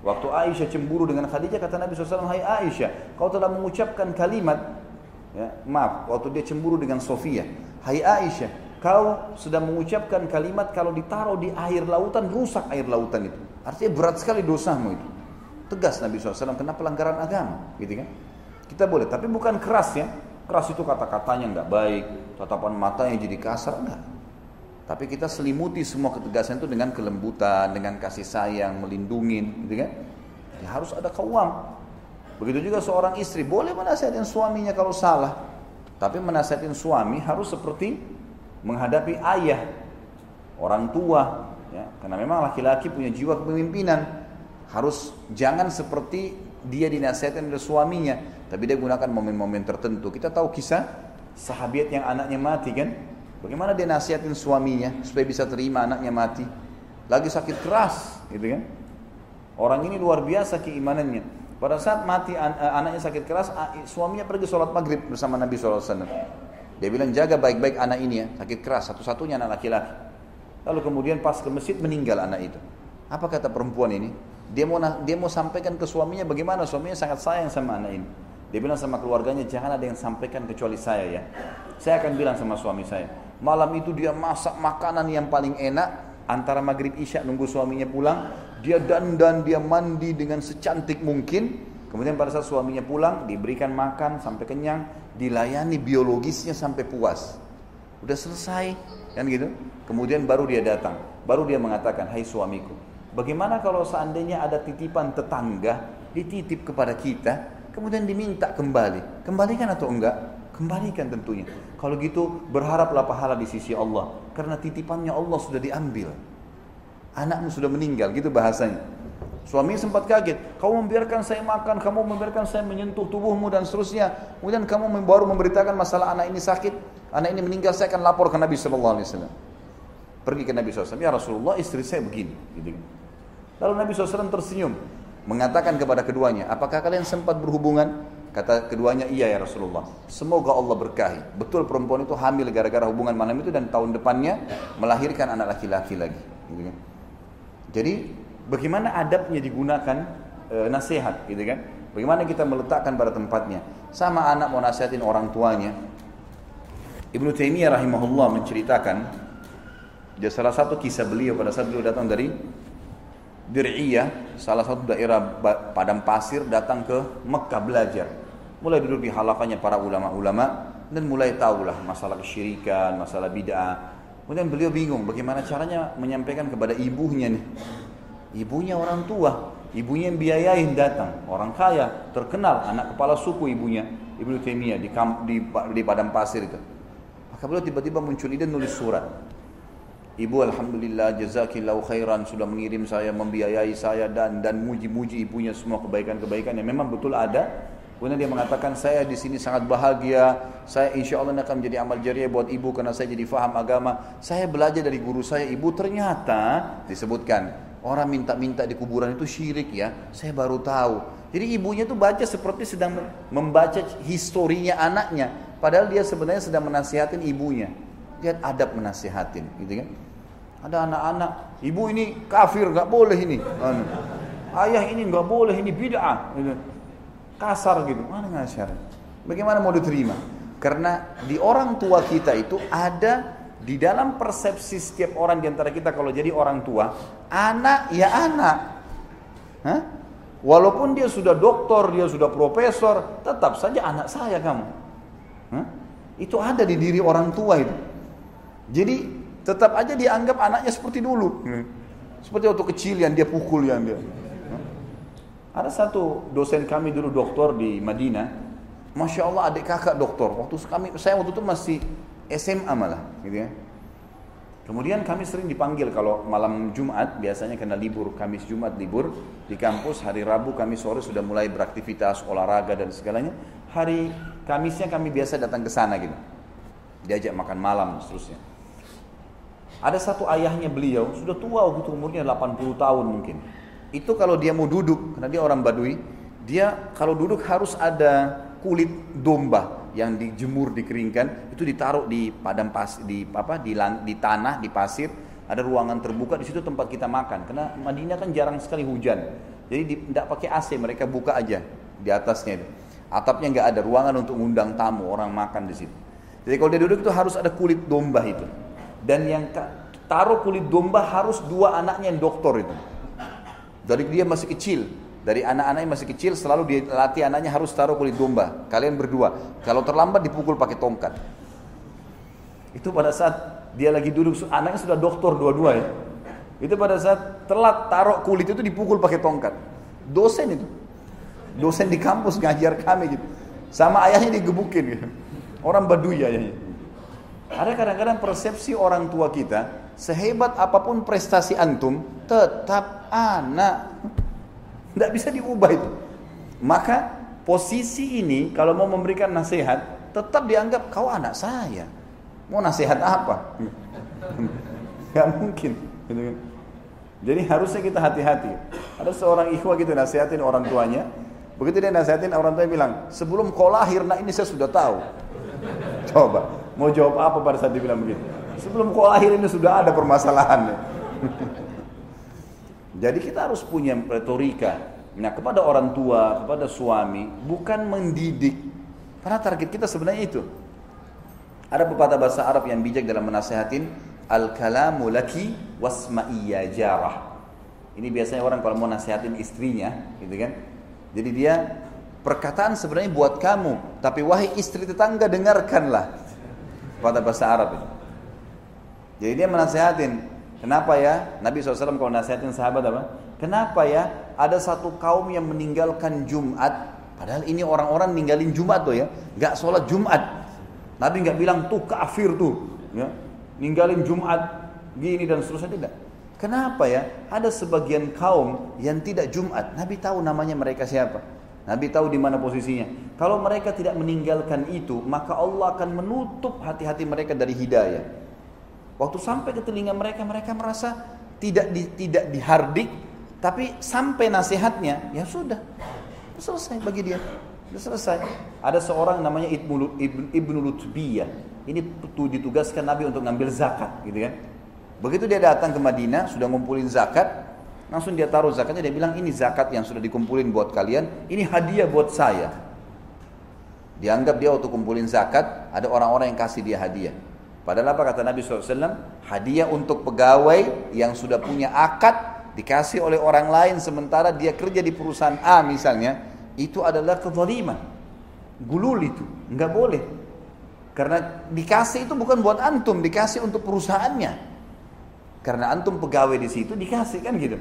[SPEAKER 1] Waktu Aisyah cemburu dengan Khadijah, kata Nabi SAW, Hai Aisyah, kau telah mengucapkan kalimat, ya, maaf, waktu dia cemburu dengan Sofia, Hai Aisyah, kau sedang mengucapkan kalimat kalau ditaruh di air lautan rusak air lautan itu. Artinya berat sekali dosamu itu. Tegas Nabi SAW kena pelanggaran agama, gitu kan? Kita boleh, tapi bukan keras ya. Keras itu kata-katanya nggak baik, tatapan matanya jadi kasar enggak. Tapi kita selimuti semua ketegasan itu dengan kelembutan, dengan kasih sayang, melindungi, gitu kan? Ya, harus ada kawam. Begitu juga seorang istri boleh menasihatin suaminya kalau salah, tapi menasihatin suami harus seperti menghadapi ayah, orang tua, ya, karena memang laki-laki punya jiwa kepemimpinan, harus jangan seperti dia dinasihatkan oleh suaminya, tapi dia gunakan momen-momen tertentu. Kita tahu kisah sahabat yang anaknya mati kan? Bagaimana dia nasihatin suaminya supaya bisa terima anaknya mati? Lagi sakit keras, gitu kan? Orang ini luar biasa keimanannya. Pada saat mati an anaknya sakit keras, suaminya pergi sholat maghrib bersama Nabi SAW. Dia bilang jaga baik-baik anak ini ya, sakit keras, satu-satunya anak laki-laki. Lalu kemudian pas ke masjid meninggal anak itu. Apa kata perempuan ini? Dia mau dia mau sampaikan ke suaminya bagaimana suaminya sangat sayang sama anak ini. Dia bilang sama keluarganya jangan ada yang sampaikan kecuali saya ya. Saya akan bilang sama suami saya. Malam itu dia masak makanan yang paling enak antara maghrib isya nunggu suaminya pulang. Dia dandan, dia mandi dengan secantik mungkin. Kemudian pada saat suaminya pulang diberikan makan sampai kenyang dilayani biologisnya sampai puas. Udah selesai, kan gitu. Kemudian baru dia datang, baru dia mengatakan, "Hai suamiku, bagaimana kalau seandainya ada titipan tetangga dititip kepada kita, kemudian diminta kembali. Kembalikan atau enggak?" Kembalikan tentunya. Kalau gitu berharaplah pahala di sisi Allah. Karena titipannya Allah sudah diambil. Anakmu sudah meninggal, gitu bahasanya. Suami sempat kaget, kamu membiarkan saya makan, kamu membiarkan saya menyentuh tubuhmu dan seterusnya. Kemudian kamu baru memberitakan masalah anak ini sakit, anak ini meninggal, saya akan lapor ke Nabi Shallallahu Alaihi Wasallam. Pergi ke Nabi SAW, ya Rasulullah istri saya begini. Gitu. Lalu Nabi SAW tersenyum, mengatakan kepada keduanya, apakah kalian sempat berhubungan? Kata keduanya, iya ya Rasulullah. Semoga Allah berkahi. Betul perempuan itu hamil gara-gara hubungan malam itu dan tahun depannya melahirkan anak laki-laki lagi. Gitu kan. Jadi bagaimana adabnya digunakan e, nasihat, gitu kan? Bagaimana kita meletakkan pada tempatnya. Sama anak mau nasihatin orang tuanya. Ibnu Taimiyah rahimahullah menceritakan dia salah satu kisah beliau pada saat beliau datang dari Dir'iyah, salah satu daerah padang pasir datang ke Mekah belajar. Mulai duduk di halakannya para ulama-ulama dan mulai tahulah masalah kesyirikan, masalah bid'ah. Kemudian beliau bingung bagaimana caranya menyampaikan kepada ibunya nih. Ibunya orang tua, ibunya yang biayain datang, orang kaya, terkenal, anak kepala suku ibunya, Ibnu Taimiyah di, di, di padang pasir itu. Maka beliau tiba-tiba muncul ide nulis surat. Ibu alhamdulillah jazakillahu khairan sudah mengirim saya membiayai saya dan dan muji-muji ibunya semua kebaikan-kebaikan yang memang betul ada. Kemudian dia mengatakan saya di sini sangat bahagia. Saya insya Allah akan menjadi amal jariah buat ibu karena saya jadi faham agama. Saya belajar dari guru saya ibu ternyata disebutkan orang minta-minta di kuburan itu syirik ya. Saya baru tahu. Jadi ibunya tuh baca seperti sedang membaca historinya anaknya. Padahal dia sebenarnya sedang menasihatin ibunya. Lihat adab menasihatin, gitu kan? Ada anak-anak, ibu ini kafir, nggak boleh ini. Anu. Ayah ini nggak boleh, ini bid'ah. Gitu. Kasar gitu, mana ngasar? Bagaimana mau diterima? Karena di orang tua kita itu ada di dalam persepsi setiap orang di antara kita kalau jadi orang tua, anak ya anak. Hah? Walaupun dia sudah doktor, dia sudah profesor, tetap saja anak saya kamu. Hah? Itu ada di diri orang tua itu. Jadi tetap aja dianggap anaknya seperti dulu. Hmm. Seperti waktu kecil yang dia pukul yang dia. Hmm. Ada satu dosen kami dulu doktor di Madinah, masya Allah adik kakak doktor. Waktu kami saya waktu itu masih SMA malah, gitu ya. Kemudian kami sering dipanggil kalau malam Jumat, biasanya kena libur, Kamis Jumat libur di kampus, hari Rabu kami sore sudah mulai beraktivitas, olahraga dan segalanya. Hari Kamisnya kami biasa datang ke sana gitu. Diajak makan malam seterusnya. Ada satu ayahnya beliau, sudah tua waktu umurnya 80 tahun mungkin. Itu kalau dia mau duduk, karena dia orang Badui, dia kalau duduk harus ada kulit domba yang dijemur dikeringkan. Itu ditaruh di padang pas di apa di, di tanah di pasir. Ada ruangan terbuka di situ tempat kita makan. Karena Madinah kan jarang sekali hujan. Jadi tidak pakai AC mereka buka aja di atasnya itu. Atapnya nggak ada ruangan untuk undang tamu orang makan di situ. Jadi kalau dia duduk itu harus ada kulit domba itu dan yang taruh kulit domba harus dua anaknya yang doktor itu. Dari dia masih kecil, dari anak-anaknya masih kecil selalu dilatih anaknya harus taruh kulit domba. Kalian berdua. Kalau terlambat dipukul pakai tongkat. Itu pada saat dia lagi duduk, anaknya sudah doktor dua-dua ya. Itu pada saat telat taruh kulit itu dipukul pakai tongkat. Dosen itu. Dosen di kampus ngajar kami gitu. Sama ayahnya digebukin gitu. Orang Baduy ayahnya. Ada kadang-kadang persepsi orang tua kita, sehebat apa pun prestasi antum, tetap anak. Tidak bisa diubah itu. Maka posisi ini kalau mau memberikan nasihat, tetap dianggap kau anak saya. Mau nasihat apa? Gak mungkin. Gitu kan. Jadi harusnya kita hati-hati. Ada seorang ikhwah gitu nasihatin orang tuanya. Begitu dia nasihatin orang tuanya bilang, sebelum kau lahir, nah ini saya sudah tahu. Coba, Mau jawab apa pada saat dibilang begitu? Sebelum kau lahir ini sudah ada permasalahan. Jadi kita harus punya retorika. Nah kepada orang tua, kepada suami, bukan mendidik. Karena target kita sebenarnya itu. Ada pepatah bahasa Arab yang bijak dalam menasehatin al-kalamu laki wasma'iyya jarah. Ini biasanya orang kalau mau nasihatin istrinya, gitu kan. Jadi dia perkataan sebenarnya buat kamu, tapi wahai istri tetangga dengarkanlah pada bahasa Arab itu. Jadi dia menasehatin, kenapa ya Nabi SAW kalau nasihatin sahabat apa? Kenapa ya ada satu kaum yang meninggalkan Jumat, padahal ini orang-orang ninggalin Jumat tuh ya, nggak sholat Jumat. Nabi nggak bilang tuh kafir tuh, ya, ninggalin Jumat gini dan seterusnya tidak. Kenapa ya? Ada sebagian kaum yang tidak Jumat. Nabi tahu namanya mereka siapa. Nabi tahu di mana posisinya. Kalau mereka tidak meninggalkan itu, maka Allah akan menutup hati-hati mereka dari hidayah. Waktu sampai ke telinga mereka, mereka merasa tidak di, tidak dihardik, tapi sampai nasihatnya, ya sudah, selesai bagi dia. Selesai. Ada seorang namanya Ibnu, Ibnu Lutbiyah. Ini ditugaskan Nabi untuk ngambil zakat, gitu kan. Begitu dia datang ke Madinah, sudah ngumpulin zakat, langsung dia taruh zakatnya, dia bilang ini zakat yang sudah dikumpulin buat kalian, ini hadiah buat saya. Dianggap dia waktu kumpulin zakat, ada orang-orang yang kasih dia hadiah. Padahal apa kata Nabi SAW? Hadiah untuk pegawai yang sudah punya akad, dikasih oleh orang lain sementara dia kerja di perusahaan A misalnya, itu adalah kezaliman. Gulul itu, nggak boleh. Karena dikasih itu bukan buat antum, dikasih untuk perusahaannya. Karena antum pegawai di situ dikasih kan gitu.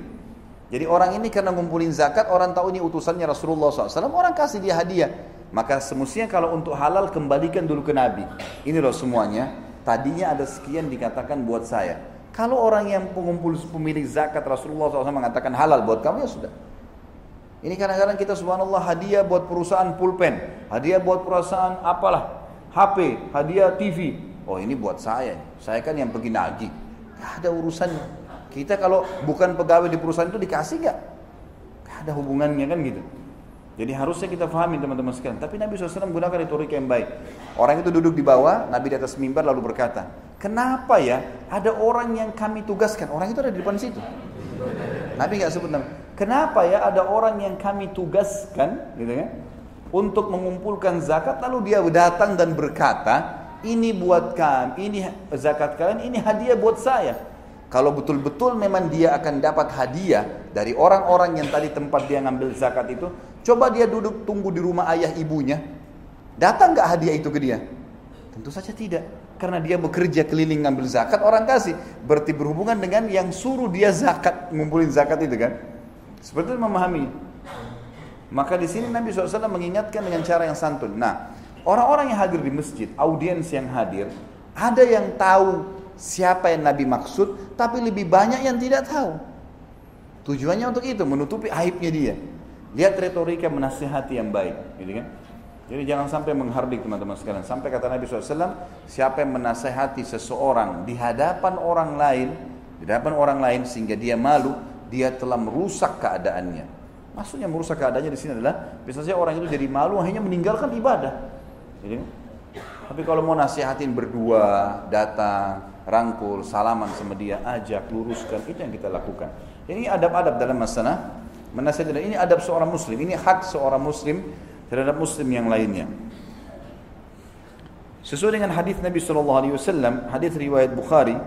[SPEAKER 1] Jadi orang ini karena ngumpulin zakat, orang tahu ini utusannya Rasulullah SAW, orang kasih dia hadiah. Maka semestinya kalau untuk halal kembalikan dulu ke Nabi. Ini loh semuanya. Tadinya ada sekian dikatakan buat saya. Kalau orang yang pengumpul pemilik zakat Rasulullah SAW mengatakan halal buat kamu ya sudah. Ini kadang-kadang kita subhanallah hadiah buat perusahaan pulpen, hadiah buat perusahaan apalah, HP, hadiah TV. Oh ini buat saya, saya kan yang pergi nagih. Ada urusannya. Kita kalau bukan pegawai di perusahaan itu dikasih gak? Gak ada hubungannya kan gitu. Jadi harusnya kita pahami teman-teman sekalian. Tapi Nabi SAW gunakan retorika yang baik. Orang itu duduk di bawah, Nabi di atas mimbar lalu berkata, Kenapa ya ada orang yang kami tugaskan? Orang itu ada di depan situ. Nabi nggak sebut nama. Kenapa ya ada orang yang kami tugaskan, gitu kan, untuk mengumpulkan zakat, lalu dia datang dan berkata, ini buat kami, ini zakat kalian, ini hadiah buat saya. Kalau betul-betul memang dia akan dapat hadiah dari orang-orang yang tadi tempat dia ngambil zakat itu, coba dia duduk tunggu di rumah ayah ibunya. Datang nggak hadiah itu ke dia? Tentu saja tidak. Karena dia bekerja keliling ngambil zakat, orang kasih. Berarti berhubungan dengan yang suruh dia zakat, ngumpulin zakat itu kan. Seperti itu memahami. Maka di sini Nabi SAW mengingatkan dengan cara yang santun. Nah, orang-orang yang hadir di masjid, audiens yang hadir, ada yang tahu siapa yang Nabi maksud, tapi lebih banyak yang tidak tahu. Tujuannya untuk itu, menutupi aibnya dia. Lihat retorika menasihati yang baik, gitu kan? Jadi jangan sampai menghardik teman-teman sekalian. Sampai kata Nabi SAW, siapa yang menasehati seseorang di hadapan orang lain, di hadapan orang lain sehingga dia malu, dia telah merusak keadaannya. Maksudnya merusak keadaannya di sini adalah bisa saja orang itu jadi malu hanya meninggalkan ibadah. Jadi, tapi kalau mau nasihatin berdua, datang, rangkul, salaman sama dia, ajak, luruskan, itu yang kita lakukan. Ini adab-adab dalam masalah menasihati. Ini adab seorang muslim, ini hak seorang muslim terhadap muslim yang lainnya. Sesuai dengan hadis Nabi sallallahu alaihi wasallam, hadis riwayat Bukhari,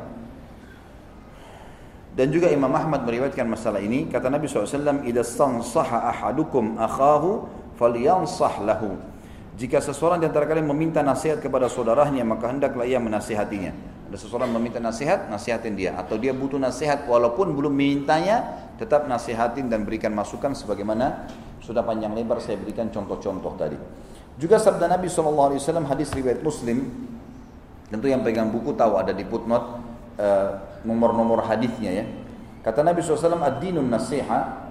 [SPEAKER 1] dan juga Imam Ahmad meriwayatkan masalah ini. Kata Nabi SAW, Ida stansaha ahadukum akhahu falyansah lahu. Jika seseorang di antara kalian meminta nasihat kepada saudaranya, maka hendaklah ia menasihatinya. Ada seseorang meminta nasihat, nasihatin dia. Atau dia butuh nasihat walaupun belum mintanya, tetap nasihatin dan berikan masukan sebagaimana sudah panjang lebar saya berikan contoh-contoh tadi. Juga sabda Nabi SAW hadis riwayat Muslim, tentu yang pegang buku tahu ada di footnote uh, nomor-nomor hadisnya ya. Kata Nabi SAW, ad-dinun nasiha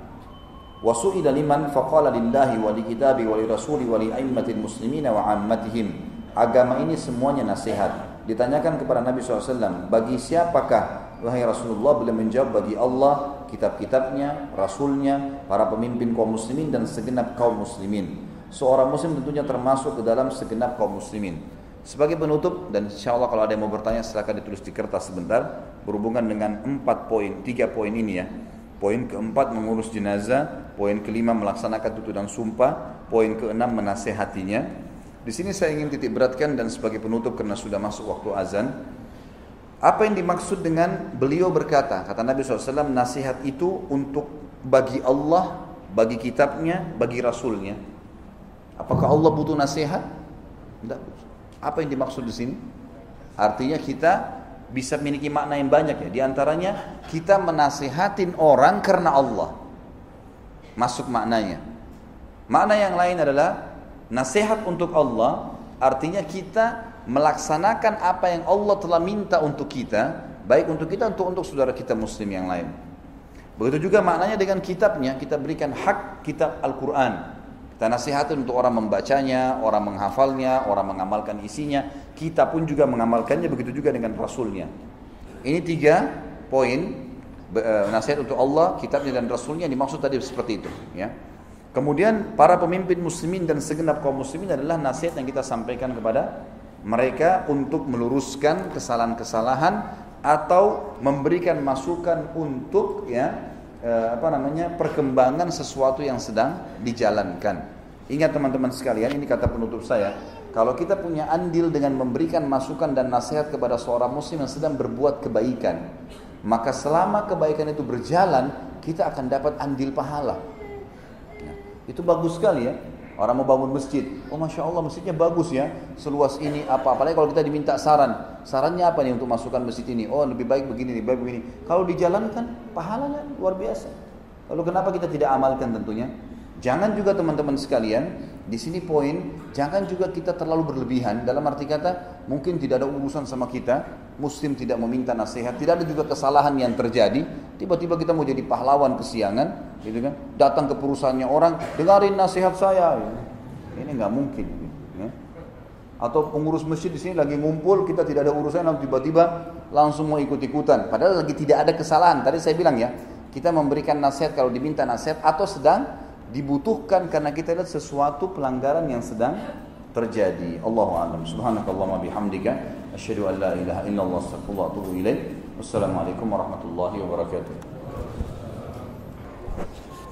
[SPEAKER 1] kitabi wa li rasuli li aimmatil muslimina wa ammatihim. Agama ini semuanya nasihat. Ditanyakan kepada Nabi SAW, bagi siapakah wahai Rasulullah beliau menjawab bagi Allah, kitab-kitabnya, rasulnya, para pemimpin kaum muslimin dan segenap kaum muslimin. Seorang muslim tentunya termasuk ke dalam segenap kaum muslimin. Sebagai penutup dan insya Allah kalau ada yang mau bertanya silahkan ditulis di kertas sebentar berhubungan dengan empat poin, tiga poin ini ya. Poin keempat mengurus jenazah, poin kelima melaksanakan tutur dan sumpah, poin keenam menasehatinya. Di sini saya ingin titik beratkan dan sebagai penutup karena sudah masuk waktu azan. Apa yang dimaksud dengan beliau berkata, kata Nabi SAW, nasihat itu untuk bagi Allah, bagi kitabnya, bagi rasulnya. Apakah Allah butuh nasihat? Tidak. Apa yang dimaksud di sini? Artinya kita bisa memiliki makna yang banyak ya. Di antaranya kita menasehatin orang karena Allah. Masuk maknanya. Makna yang lain adalah nasihat untuk Allah artinya kita melaksanakan apa yang Allah telah minta untuk kita, baik untuk kita untuk untuk saudara kita muslim yang lain. Begitu juga maknanya dengan kitabnya, kita berikan hak kitab Al-Qur'an. Kita nasihati untuk orang membacanya, orang menghafalnya, orang mengamalkan isinya. Kita pun juga mengamalkannya, begitu juga dengan Rasulnya. Ini tiga poin eh, nasihat untuk Allah, kitabnya dan Rasulnya dimaksud tadi seperti itu. Ya. Kemudian para pemimpin muslimin dan segenap kaum muslimin adalah nasihat yang kita sampaikan kepada mereka untuk meluruskan kesalahan-kesalahan atau memberikan masukan untuk ya eh, apa namanya perkembangan sesuatu yang sedang dijalankan. Ingat teman-teman sekalian, ini kata penutup saya, kalau kita punya andil dengan memberikan masukan dan nasihat kepada seorang muslim yang sedang berbuat kebaikan, maka selama kebaikan itu berjalan, kita akan dapat andil pahala. Itu bagus sekali ya. Orang mau bangun masjid, oh masya Allah masjidnya bagus ya, seluas ini apa? Apalagi kalau kita diminta saran, sarannya apa nih untuk masukkan masjid ini? Oh lebih baik begini, lebih baik begini. Kalau dijalankan, pahalanya luar biasa. Lalu kenapa kita tidak amalkan tentunya? Jangan juga teman-teman sekalian, di sini poin, jangan juga kita terlalu berlebihan. Dalam arti kata, mungkin tidak ada urusan sama kita, Muslim tidak meminta nasihat, tidak ada juga kesalahan yang terjadi. Tiba-tiba kita mau jadi pahlawan kesiangan, gitu kan? Datang ke perusahaannya orang dengarin nasihat saya. Ini nggak mungkin ya. atau pengurus masjid di sini lagi ngumpul kita tidak ada urusan lalu tiba-tiba langsung mau ikut-ikutan. Padahal lagi tidak ada kesalahan. Tadi saya bilang ya kita memberikan nasihat kalau diminta nasihat atau sedang dibutuhkan karena kita lihat sesuatu pelanggaran yang sedang terjadi. Allahu a'lam. Subhanakallahumma bihamdika asyhadu an la ilaha illallah astaghfirullah wa atubu ilaik wassalamualaikum warahmatullahi wabarakatuh.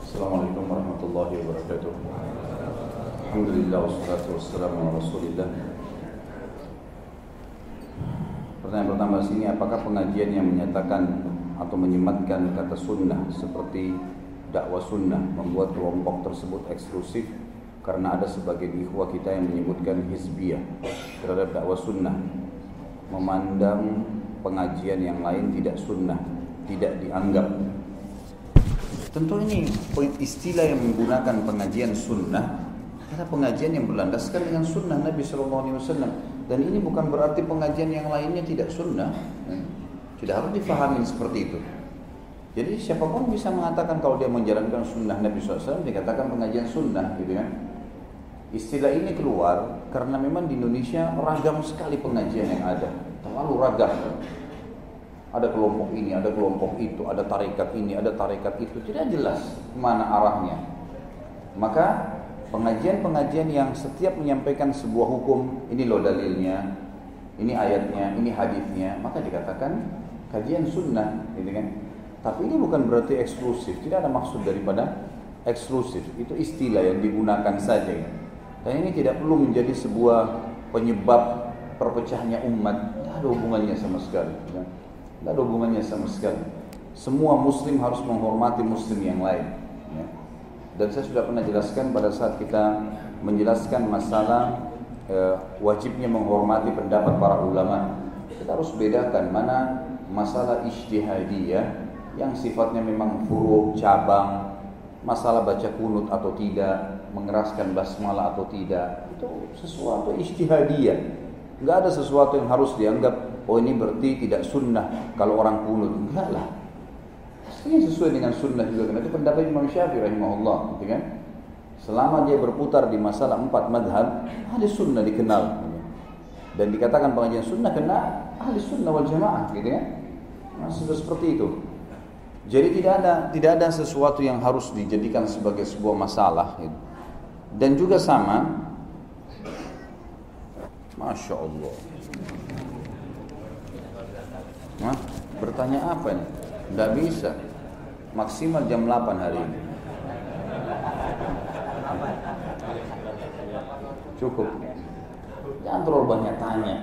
[SPEAKER 1] Assalamualaikum warahmatullahi wabarakatuh. Alhamdulillah wassalatu wassalamu ala rasulillah. Pertanyaan pertama di sini apakah pengajian yang menyatakan atau menyematkan kata sunnah seperti dakwah sunnah membuat kelompok tersebut eksklusif karena ada sebagian ikhwah kita yang menyebutkan hizbiyah terhadap dakwah sunnah. Memandang pengajian yang lain tidak sunnah tidak dianggap. Tentu ini istilah yang menggunakan pengajian sunnah karena pengajian yang berlandaskan dengan sunnah Nabi Wasallam. Dan ini bukan berarti pengajian yang lainnya tidak sunnah. Tidak harus difahami seperti itu. Jadi siapa pun bisa mengatakan kalau dia menjalankan sunnah Nabi SAW dikatakan pengajian sunnah gitu kan istilah ini keluar karena memang di Indonesia ragam sekali pengajian yang ada terlalu ragam ada kelompok ini, ada kelompok itu, ada tarekat ini, ada tarekat itu, tidak jelas mana arahnya. Maka pengajian-pengajian yang setiap menyampaikan sebuah hukum, ini loh dalilnya, ini ayatnya, ini hadisnya, maka dikatakan kajian sunnah, gitu kan? Tapi ini bukan berarti eksklusif, tidak ada maksud daripada eksklusif. Itu istilah yang digunakan saja. Dan ini tidak perlu menjadi sebuah penyebab perpecahannya umat, tidak ada hubungannya sama sekali. Kan? Tidak ada hubungannya sama sekali. Semua muslim harus menghormati muslim yang lain. Ya. Dan saya sudah pernah jelaskan pada saat kita menjelaskan masalah e, wajibnya menghormati pendapat para ulama. Kita harus bedakan mana masalah ijtihadiyah yang sifatnya memang furu cabang, masalah baca kunut atau tidak, mengeraskan basmalah atau tidak, itu sesuatu ijtihadiyah. Enggak ada sesuatu yang harus dianggap oh ini berarti tidak sunnah kalau orang kunut. Enggak lah. Ini sesuai dengan sunnah juga. Karena itu pendapat Imam Syafi'i rahimahullah. Gitu kan? Selama dia berputar di masalah empat madhab, ahli sunnah dikenal. Dan dikatakan pengajian sunnah kena ahli sunnah wal jamaah. Gitu kan? Nah, seperti itu. Jadi tidak ada tidak ada sesuatu yang harus dijadikan sebagai sebuah masalah. Gitu. Dan juga sama, masya Allah. Hah? Bertanya apa nih? Tidak bisa. Maksimal jam 8 hari ini. Cukup. Jangan terlalu banyak tanya.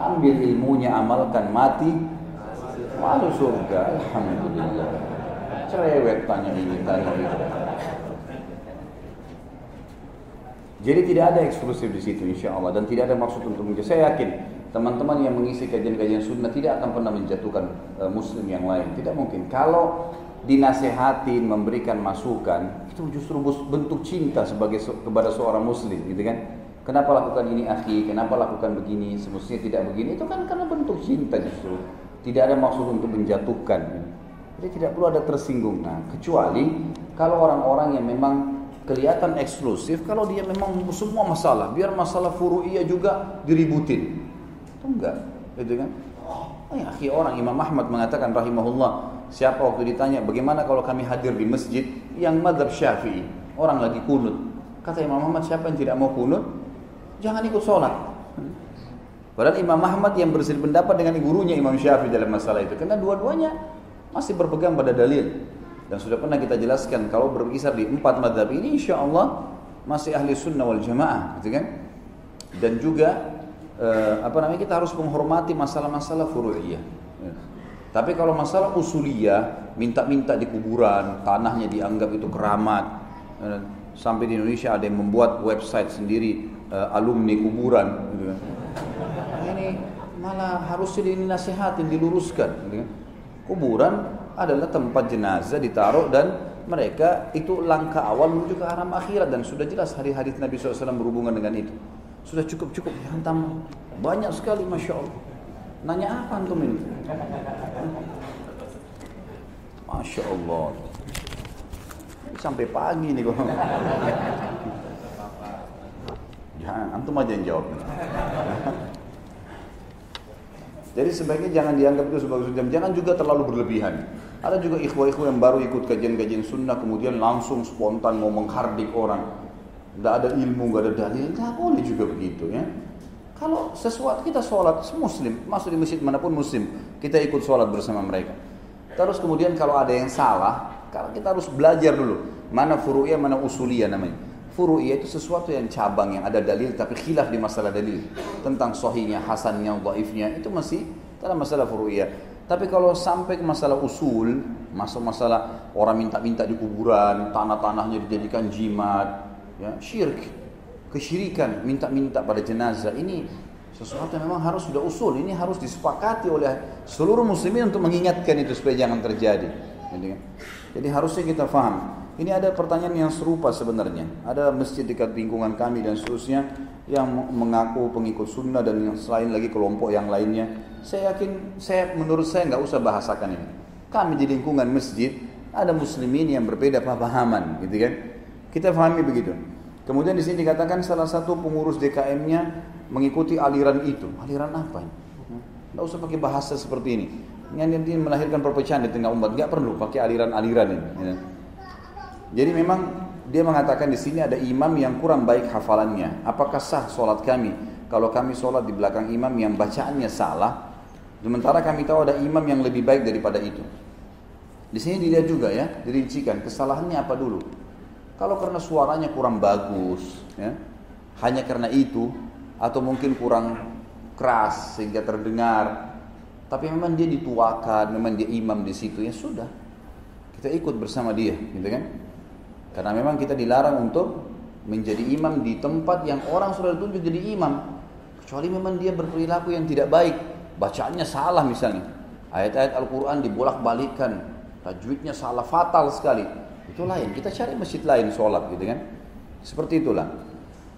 [SPEAKER 1] Ambil ilmunya, amalkan, mati. Malu surga. Alhamdulillah. Cerewet tanya ini, tanya itu. Jadi tidak ada eksklusif di situ insya Allah dan tidak ada maksud untuk menjadi. Saya yakin teman-teman yang mengisi kajian-kajian sunnah tidak akan pernah menjatuhkan uh, muslim yang lain tidak mungkin kalau dinasehatin memberikan masukan itu justru bentuk cinta sebagai kepada seorang muslim gitu kan Kenapa lakukan ini akhi? Kenapa lakukan begini? Semestinya tidak begini. Itu kan karena bentuk cinta justru. Tidak ada maksud untuk menjatuhkan. Jadi tidak perlu ada tersinggung. Nah, kecuali kalau orang-orang yang memang kelihatan eksklusif, kalau dia memang semua masalah, biar masalah furu'iyah juga diributin. Itu enggak, gitu kan? Oh ya, akhi orang Imam Ahmad mengatakan rahimahullah, siapa waktu ditanya bagaimana kalau kami hadir di masjid yang madhab syafi'i, orang lagi kunut. Kata Imam Ahmad, siapa yang tidak mau kunut, jangan ikut sholat. Padahal Imam Ahmad yang berselisih pendapat dengan gurunya Imam Syafi'i dalam masalah itu. Karena dua-duanya masih berpegang pada dalil. Dan sudah pernah kita jelaskan kalau berkisar di empat madhab ini insya Allah masih ahli sunnah wal jamaah, gitu kan? Dan juga eh, apa namanya kita harus menghormati masalah-masalah furu'iyah. Ya. Tapi kalau masalah usuliyah, minta-minta di kuburan, tanahnya dianggap itu keramat. Eh, sampai di Indonesia ada yang membuat website sendiri eh, alumni kuburan, gitu kan? malah harusnya dinasihatin, diluruskan. Gitu kan. Kuburan adalah tempat jenazah ditaruh dan mereka itu langkah awal menuju ke arah akhirat dan sudah jelas hari-hari Nabi SAW berhubungan dengan itu. Sudah cukup-cukup, ya hantam banyak sekali Masya Allah. Nanya apa antum ini? Masya Allah. Sampai pagi nih kok. Jangan, antum aja yang jawab. Jadi sebaiknya jangan dianggap itu sebagai sunnah. Jangan juga terlalu berlebihan. Ada juga ikhwah-ikhwah yang baru ikut kajian-kajian sunnah kemudian langsung spontan mau menghardik orang. Tidak ada ilmu, tidak ada dalil. Tidak boleh juga begitu ya. Kalau sesuatu kita sholat, muslim, masuk di masjid mana pun muslim, kita ikut sholat bersama mereka. Terus kemudian kalau ada yang salah, kalau kita harus belajar dulu. Mana furu'iyah, mana usuliyah namanya. Furu'iyah itu sesuatu yang cabang, yang ada dalil tapi khilaf di masalah dalil. Tentang sohinya, hasannya, dhaifnya, itu masih dalam masalah furu'iyah. Tapi kalau sampai ke masalah usul, masuk masalah orang minta-minta di kuburan, tanah-tanahnya dijadikan jimat, ya, syirik, kesyirikan, minta-minta pada jenazah, ini sesuatu yang memang harus sudah usul, ini harus disepakati oleh seluruh muslimin untuk mengingatkan itu supaya jangan terjadi. Jadi, kan? Harusnya kita faham. Ini ada pertanyaan yang serupa sebenarnya. Ada masjid dekat lingkungan kami dan seterusnya yang mengaku pengikut sunnah dan yang selain lagi kelompok yang lainnya. Saya yakin, saya menurut saya nggak usah bahasakan ini. Kami di lingkungan masjid ada muslimin yang berbeda pemahaman, gitu kan? Kita pahami begitu. Kemudian di sini dikatakan salah satu pengurus DKM-nya mengikuti aliran itu. Aliran apa? Nggak usah pakai bahasa seperti ini. Yang ini melahirkan perpecahan di tengah umat. Nggak perlu pakai aliran-aliran ini. Jadi memang dia mengatakan di sini ada imam yang kurang baik hafalannya. Apakah sah sholat kami kalau kami sholat di belakang imam yang bacaannya salah? Sementara kami tahu ada imam yang lebih baik daripada itu. Di sini dilihat juga ya, dirincikan kesalahannya apa dulu. Kalau karena suaranya kurang bagus, ya, hanya karena itu, atau mungkin kurang keras sehingga terdengar, tapi memang dia dituakan, memang dia imam di situ ya sudah, kita ikut bersama dia, gitu kan? Karena memang kita dilarang untuk menjadi imam di tempat yang orang sudah ditunjuk jadi imam. Kecuali memang dia berperilaku yang tidak baik. Bacaannya salah misalnya. Ayat-ayat Al-Quran dibolak-balikan. Tajwidnya salah fatal sekali. Itu lain. Kita cari masjid lain sholat gitu kan. Seperti itulah.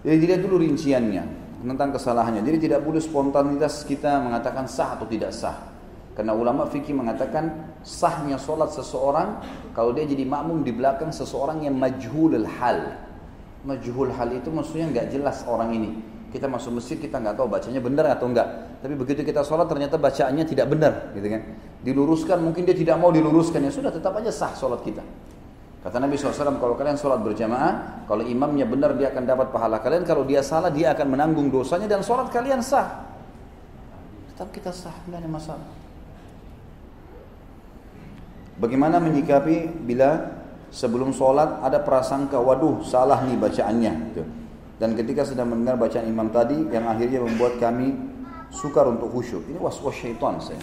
[SPEAKER 1] Jadi dilihat dulu rinciannya tentang kesalahannya. Jadi tidak boleh spontanitas kita mengatakan sah atau tidak sah. Karena ulama fikih mengatakan sahnya solat seseorang kalau dia jadi makmum di belakang seseorang yang majhulul hal. Majhul hal itu maksudnya nggak jelas orang ini. Kita masuk masjid kita nggak tahu bacanya benar atau enggak. Tapi begitu kita sholat ternyata bacaannya tidak benar, gitu kan? Diluruskan mungkin dia tidak mau diluruskan ya sudah tetap aja sah sholat kita. Kata Nabi SAW kalau kalian sholat berjamaah, kalau imamnya benar dia akan dapat pahala kalian, kalau dia salah dia akan menanggung dosanya dan sholat kalian sah. Tetap kita sah, tidak ada masalah. Bagaimana menyikapi bila sebelum sholat ada prasangka waduh salah nih bacaannya gitu. Dan ketika sedang mendengar bacaan imam tadi yang akhirnya membuat kami sukar untuk khusyuk. Ini was-was syaitan saya.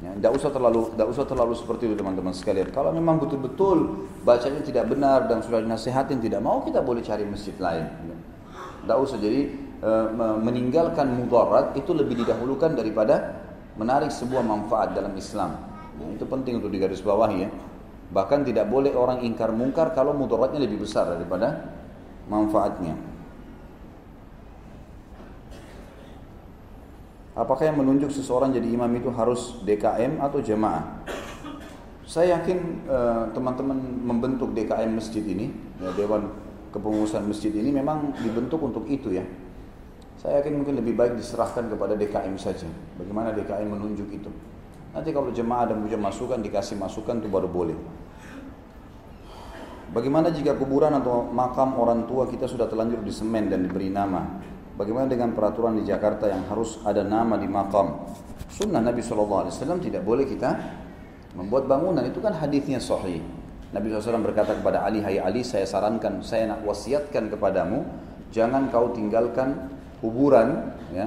[SPEAKER 1] Ya, tidak usah terlalu tidak usah terlalu seperti itu teman-teman sekalian. Kalau memang betul-betul bacanya tidak benar dan sudah dinasihatin tidak mau kita boleh cari masjid lain. Tidak usah jadi e, meninggalkan mudarat itu lebih didahulukan daripada menarik sebuah manfaat dalam Islam. Nah, itu penting untuk digarisbawahi ya. Bahkan tidak boleh orang ingkar mungkar kalau mudaratnya lebih besar daripada manfaatnya. apakah yang menunjuk seseorang jadi imam itu harus DKM atau jemaah? Saya yakin eh, teman-teman membentuk DKM masjid ini, ya, Dewan Kepengurusan Masjid ini memang dibentuk untuk itu ya. Saya yakin mungkin lebih baik diserahkan kepada DKM saja. Bagaimana DKM menunjuk itu. Nanti kalau jemaah dan punya masukan dikasih masukan itu baru boleh. Bagaimana jika kuburan atau makam orang tua kita sudah terlanjur di semen dan diberi nama? Bagaimana dengan peraturan di Jakarta yang harus ada nama di makam? Sunnah Nabi SAW tidak boleh kita membuat bangunan. Itu kan hadisnya sahih. Nabi SAW berkata kepada Ali, Hai Ali, saya sarankan, saya nak wasiatkan kepadamu, jangan kau tinggalkan kuburan ya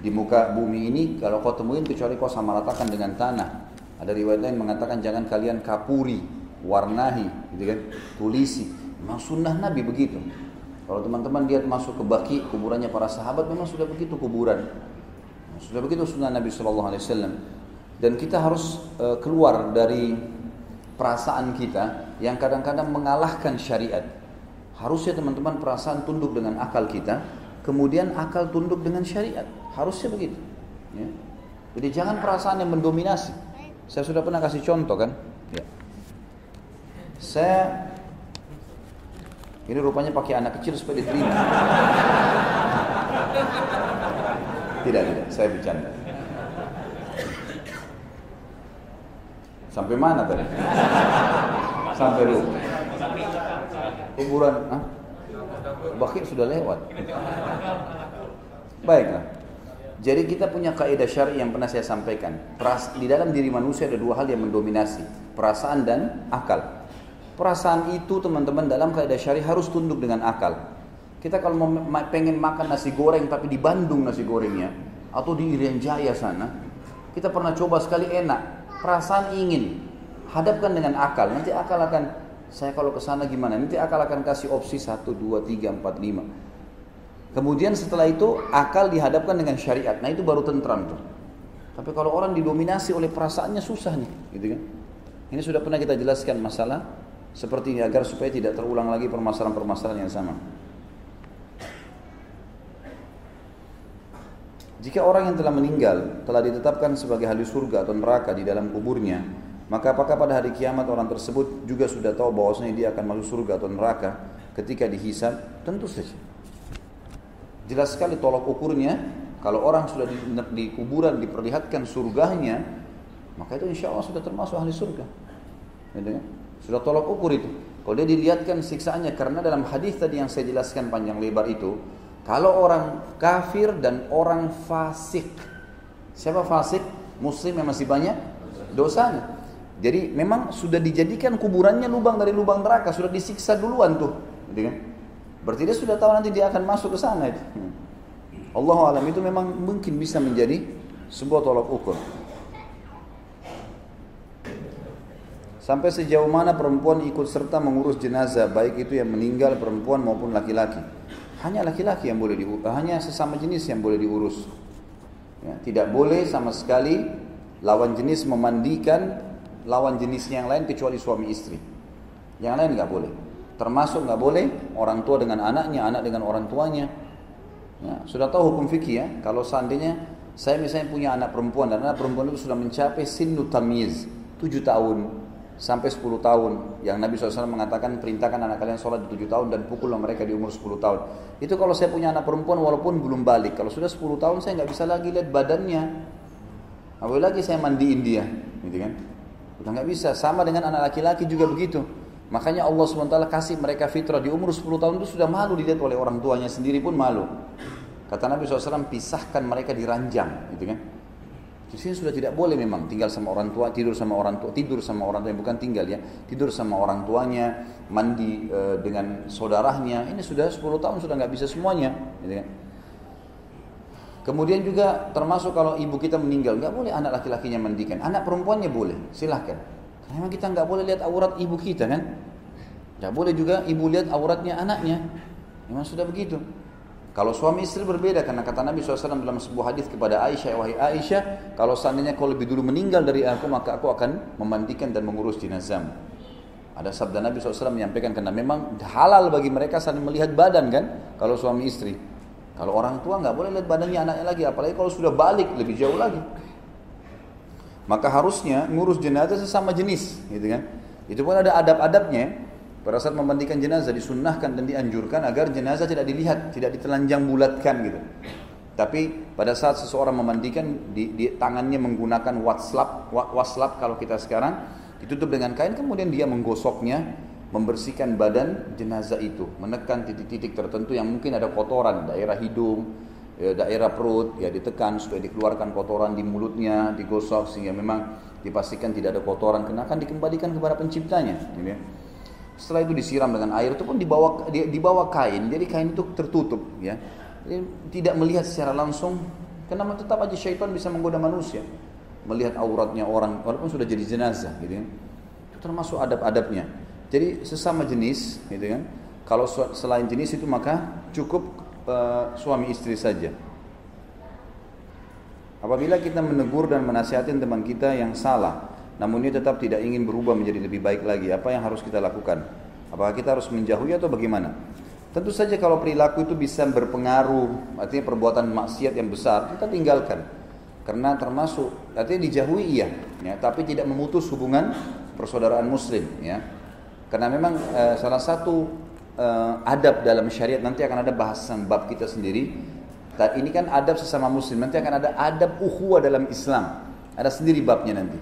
[SPEAKER 1] di muka bumi ini kalau kau temuin kecuali kau sama ratakan dengan tanah. Ada riwayat lain mengatakan jangan kalian kapuri warnahi, gitu kan, tulisi. Memang sunnah Nabi begitu. Kalau teman-teman lihat masuk ke baki kuburannya para sahabat memang sudah begitu kuburan. Sudah begitu sunnah Nabi Wasallam. Dan kita harus uh, keluar dari perasaan kita yang kadang-kadang mengalahkan syariat. Harusnya teman-teman perasaan tunduk dengan akal kita, kemudian akal tunduk dengan syariat. Harusnya begitu. Ya. Jadi jangan perasaan yang mendominasi. Saya sudah pernah kasih contoh kan. Ya. Saya ini rupanya pakai anak kecil supaya diterima. Tidak, tidak, saya bercanda. Sampai mana tadi? Sampai lupa. Kuburan, ah? Bakir sudah lewat. Baiklah. Jadi kita punya kaidah syari yang pernah saya sampaikan. Di dalam diri manusia ada dua hal yang mendominasi, perasaan dan akal. Perasaan itu teman-teman dalam kaidah syari harus tunduk dengan akal. Kita kalau mau pengen makan nasi goreng tapi di Bandung nasi gorengnya atau di Irian Jaya sana, kita pernah coba sekali enak. Perasaan ingin hadapkan dengan akal. Nanti akal akan saya kalau ke sana gimana? Nanti akal akan kasih opsi 1 2 3 4 5. Kemudian setelah itu akal dihadapkan dengan syariat. Nah itu baru tentram tuh. Tapi kalau orang didominasi oleh perasaannya susah nih, gitu kan? Ini sudah pernah kita jelaskan masalah seperti ini agar supaya tidak terulang lagi permasalahan-permasalahan yang sama. Jika orang yang telah meninggal telah ditetapkan sebagai ahli surga atau neraka di dalam kuburnya, maka apakah pada hari kiamat orang tersebut juga sudah tahu bahwasanya dia akan masuk surga atau neraka ketika dihisab? Tentu saja. Jelas sekali tolak ukurnya, kalau orang sudah di, di kuburan diperlihatkan surganya, maka itu insya Allah sudah termasuk ahli surga. Kan? Sudah tolak ukur itu. Kalau dia dilihatkan siksaannya karena dalam hadis tadi yang saya jelaskan panjang lebar itu, kalau orang kafir dan orang fasik. Siapa fasik? Muslim yang masih banyak dosanya. Jadi memang sudah dijadikan kuburannya lubang dari lubang neraka, sudah disiksa duluan tuh. Gitu kan? Berarti dia sudah tahu nanti dia akan masuk ke sana itu. Allah alam itu memang mungkin bisa menjadi sebuah tolak ukur. Sampai sejauh mana perempuan ikut serta mengurus jenazah, baik itu yang meninggal perempuan maupun laki-laki. Hanya laki-laki yang boleh diurus, hanya sesama jenis yang boleh diurus. Ya, tidak boleh sama sekali lawan jenis memandikan lawan jenis yang lain kecuali suami istri. Yang lain nggak boleh. Termasuk nggak boleh orang tua dengan anaknya, anak dengan orang tuanya. Ya, sudah tahu hukum fikih ya. Kalau seandainya saya misalnya punya anak perempuan dan anak perempuan itu sudah mencapai sinu tamiz, 7 tahun, sampai 10 tahun. Yang Nabi SAW mengatakan perintahkan anak kalian sholat di 7 tahun dan pukullah mereka di umur 10 tahun. Itu kalau saya punya anak perempuan walaupun belum balik kalau sudah 10 tahun saya nggak bisa lagi lihat badannya. Apalagi lagi saya mandiin dia gitu kan? Udah nggak bisa. Sama dengan anak laki-laki juga begitu makanya Allah SWT kasih mereka fitrah di umur 10 tahun itu sudah malu dilihat oleh orang tuanya sendiri pun malu kata Nabi SAW pisahkan mereka di ranjang gitu kan di sini sudah tidak boleh memang tinggal sama orang tua, tidur sama orang tua, tidur sama orang tua bukan tinggal ya, tidur sama orang tuanya, mandi e, dengan saudaranya. Ini sudah 10 tahun sudah nggak bisa semuanya. Gitu ya. Kemudian juga termasuk kalau ibu kita meninggal, nggak boleh anak laki-lakinya mandikan. Anak perempuannya boleh, silahkan. Memang kita nggak boleh lihat aurat ibu kita kan. Nggak boleh juga ibu lihat auratnya anaknya. Memang sudah begitu. Kalau suami istri berbeda karena kata Nabi SAW dalam sebuah hadis kepada Aisyah, wahai Aisyah, kalau seandainya kau lebih dulu meninggal dari aku, maka aku akan memandikan dan mengurus jenazah. Ada sabda Nabi SAW menyampaikan karena memang halal bagi mereka saling melihat badan kan, kalau suami istri. Kalau orang tua nggak boleh lihat badannya anaknya lagi, apalagi kalau sudah balik lebih jauh lagi. Maka harusnya ngurus jenazah sesama jenis, gitu kan? Itu pun ada adab-adabnya. Pada saat memandikan jenazah disunnahkan dan dianjurkan agar jenazah tidak dilihat, tidak ditelanjang bulatkan gitu. Tapi pada saat seseorang memandikan di, di tangannya menggunakan waslap, waslap kalau kita sekarang ditutup dengan kain kemudian dia menggosoknya, membersihkan badan jenazah itu, menekan titik-titik tertentu yang mungkin ada kotoran, daerah hidung, ya, daerah perut, ya ditekan supaya dikeluarkan kotoran di mulutnya, digosok sehingga memang dipastikan tidak ada kotoran, kena akan dikembalikan kepada penciptanya. Gitu ya. Setelah itu disiram dengan air itu pun dibawa dibawa kain, jadi kain itu tertutup ya. Jadi, tidak melihat secara langsung karena tetap aja syaitan bisa menggoda manusia. Melihat auratnya orang walaupun sudah jadi jenazah gitu ya. Itu termasuk adab-adabnya. Jadi sesama jenis gitu kan. Kalau selain jenis itu maka cukup uh, suami istri saja. Apabila kita menegur dan menasihatin teman kita yang salah, namun dia tetap tidak ingin berubah menjadi lebih baik lagi. Apa yang harus kita lakukan? Apakah kita harus menjauhi atau bagaimana? Tentu saja kalau perilaku itu bisa berpengaruh, artinya perbuatan maksiat yang besar, kita tinggalkan. Karena termasuk, artinya dijauhi iya, ya, tapi tidak memutus hubungan persaudaraan muslim. Ya. Karena memang uh, salah satu uh, adab dalam syariat, nanti akan ada bahasan bab kita sendiri. Ini kan adab sesama muslim, nanti akan ada adab ukhuwah dalam Islam. Ada sendiri babnya nanti.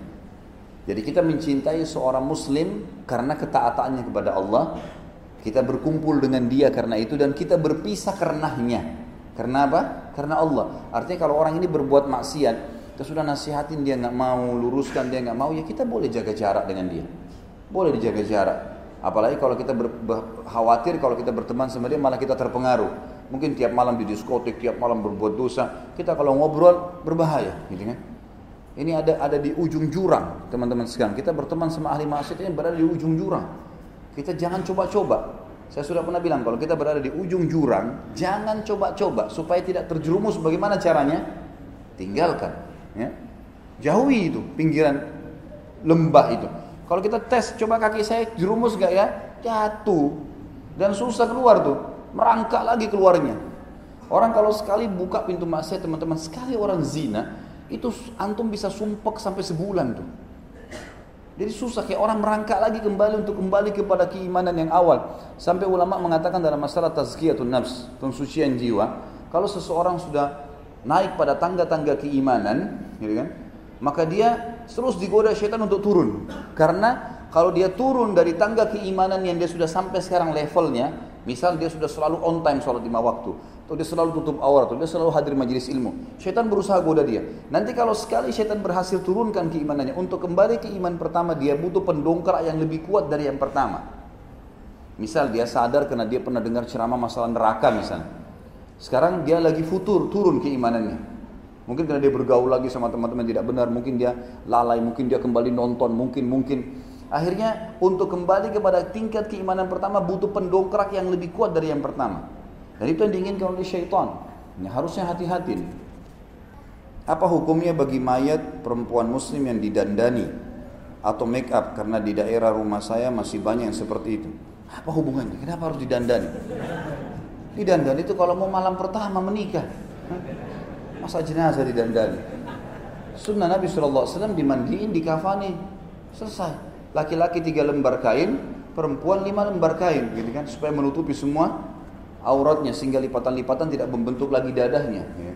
[SPEAKER 1] Jadi kita mencintai seorang muslim karena ketaatannya kepada Allah. Kita berkumpul dengan dia karena itu dan kita berpisah karenanya. Karena apa? Karena Allah. Artinya kalau orang ini berbuat maksiat, kita sudah nasihatin dia nggak mau, luruskan dia nggak mau, ya kita boleh jaga jarak dengan dia. Boleh dijaga jarak. Apalagi kalau kita khawatir kalau kita berteman sama dia malah kita terpengaruh. Mungkin tiap malam di diskotik, tiap malam berbuat dosa. Kita kalau ngobrol berbahaya, gitu kan? Ini ada ada di ujung jurang, teman-teman sekalian. Kita berteman sama ahli maksiat ini berada di ujung jurang. Kita jangan coba-coba. Saya sudah pernah bilang kalau kita berada di ujung jurang, jangan coba-coba supaya tidak terjerumus. Bagaimana caranya? Tinggalkan. Ya. Jauhi itu pinggiran lembah itu. Kalau kita tes, coba kaki saya jerumus gak ya? Jatuh dan susah keluar tuh, merangkak lagi keluarnya. Orang kalau sekali buka pintu maksiat teman-teman, sekali orang zina, itu antum bisa sumpek sampai sebulan tuh. Jadi susah kayak orang merangkak lagi kembali untuk kembali kepada keimanan yang awal. Sampai ulama mengatakan dalam masalah tazkiyatun nafs, pensucian jiwa, kalau seseorang sudah naik pada tangga-tangga keimanan, gitu kan? Maka dia terus digoda syaitan untuk turun. Karena kalau dia turun dari tangga keimanan yang dia sudah sampai sekarang levelnya, misal dia sudah selalu on time sholat lima waktu, atau dia selalu tutup aurat, atau dia selalu hadir majelis ilmu. Syaitan berusaha goda dia. Nanti kalau sekali syaitan berhasil turunkan keimanannya, untuk kembali ke iman pertama dia butuh pendongkrak yang lebih kuat dari yang pertama. Misal dia sadar karena dia pernah dengar ceramah masalah neraka misalnya. Sekarang dia lagi futur, turun keimanannya. Mungkin karena dia bergaul lagi sama teman-teman tidak benar, mungkin dia lalai, mungkin dia kembali nonton, mungkin mungkin akhirnya untuk kembali kepada tingkat keimanan pertama butuh pendongkrak yang lebih kuat dari yang pertama. Dan itu yang diinginkan oleh syaitan. Ini harusnya hati-hati. Apa hukumnya bagi mayat perempuan muslim yang didandani atau make up karena di daerah rumah saya masih banyak yang seperti itu. Apa hubungannya? Kenapa harus didandani? Didandani itu kalau mau malam pertama menikah. Masa jenazah didandani? Sunnah Nabi SAW dimandiin, dikafani, selesai. Laki-laki tiga lembar kain, perempuan lima lembar kain, gitu kan, supaya menutupi semua auratnya sehingga lipatan-lipatan tidak membentuk lagi dadahnya. Ya.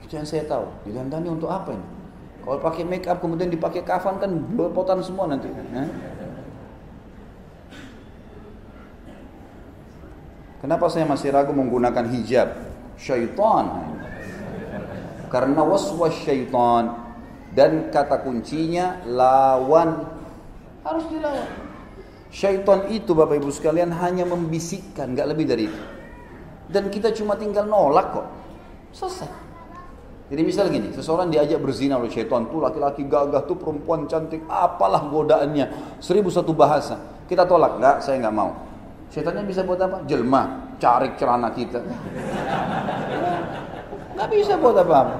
[SPEAKER 1] Itu yang saya tahu. Didandani untuk apa ini? Kalau pakai make up kemudian dipakai kafan kan belepotan semua nanti. Ya. Kenapa saya masih ragu menggunakan hijab? Syaitan. Karena waswas syaitan dan kata kuncinya lawan harus dilawan. Syaitan itu Bapak Ibu sekalian hanya membisikkan, nggak lebih dari itu. Dan kita cuma tinggal nolak kok. Selesai. Jadi misal gini, seseorang diajak berzina oleh syaitan tuh laki-laki gagah tuh perempuan cantik, apalah godaannya, seribu satu bahasa. Kita tolak, nggak, saya nggak mau. Syaitannya bisa buat apa? Jelma, cari celana kita. Nggak bisa buat apa-apa.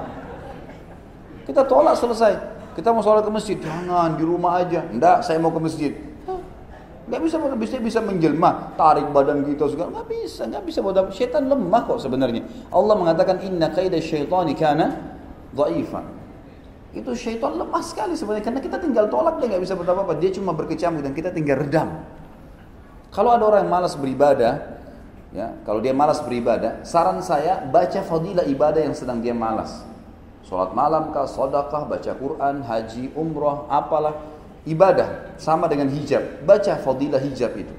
[SPEAKER 1] Kita tolak selesai. Kita mau sholat ke masjid, jangan di rumah aja. Enggak, saya mau ke masjid. Nggak bisa bisa bisa menjelma, tarik badan kita segala, nggak bisa, nggak bisa buat apa. Syaitan lemah kok sebenarnya. Allah mengatakan inna kaida syaitani kana dhaifan. Itu syaitan lemah sekali sebenarnya karena kita tinggal tolak dia nggak bisa buat apa-apa. Dia cuma berkecamuk dan kita tinggal redam. Kalau ada orang yang malas beribadah, ya, kalau dia malas beribadah, saran saya baca fadilah ibadah yang sedang dia malas. Sholat malam kah, sodakah, baca Quran, haji, umroh, apalah ibadah sama dengan hijab. Baca fadilah hijab itu.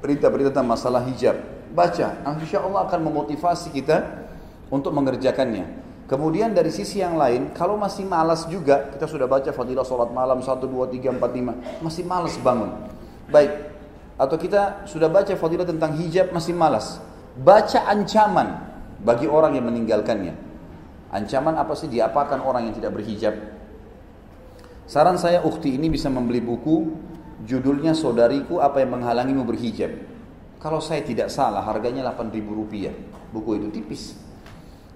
[SPEAKER 1] Berita-berita tentang masalah hijab. Baca, insya Allah akan memotivasi kita untuk mengerjakannya. Kemudian dari sisi yang lain, kalau masih malas juga, kita sudah baca fadilah sholat malam 1, 2, 3, 4, 5, masih malas bangun. Baik, atau kita sudah baca fadilah tentang hijab masih malas. Baca ancaman bagi orang yang meninggalkannya. Ancaman apa sih diapakan orang yang tidak berhijab? Saran saya ukti ini bisa membeli buku judulnya Saudariku Apa yang Menghalangimu Berhijab. Kalau saya tidak salah harganya 8.000 rupiah. Buku itu tipis.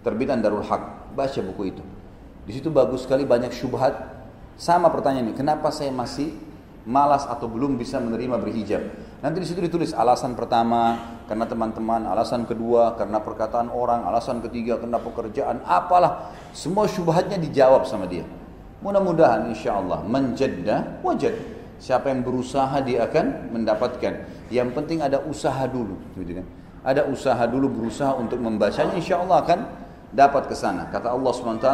[SPEAKER 1] Terbitan Darul Haq. Baca buku itu. Di situ bagus sekali banyak syubhat. Sama pertanyaan ini, kenapa saya masih malas atau belum bisa menerima berhijab? Nanti di situ ditulis alasan pertama karena teman-teman, alasan kedua karena perkataan orang, alasan ketiga karena pekerjaan, apalah. Semua syubhatnya dijawab sama dia. Mudah-mudahan insya Allah menjadda wajad. Siapa yang berusaha dia akan mendapatkan. Yang penting ada usaha dulu. Gitu. Ada usaha dulu berusaha untuk membacanya insya Allah akan dapat ke sana. Kata Allah SWT,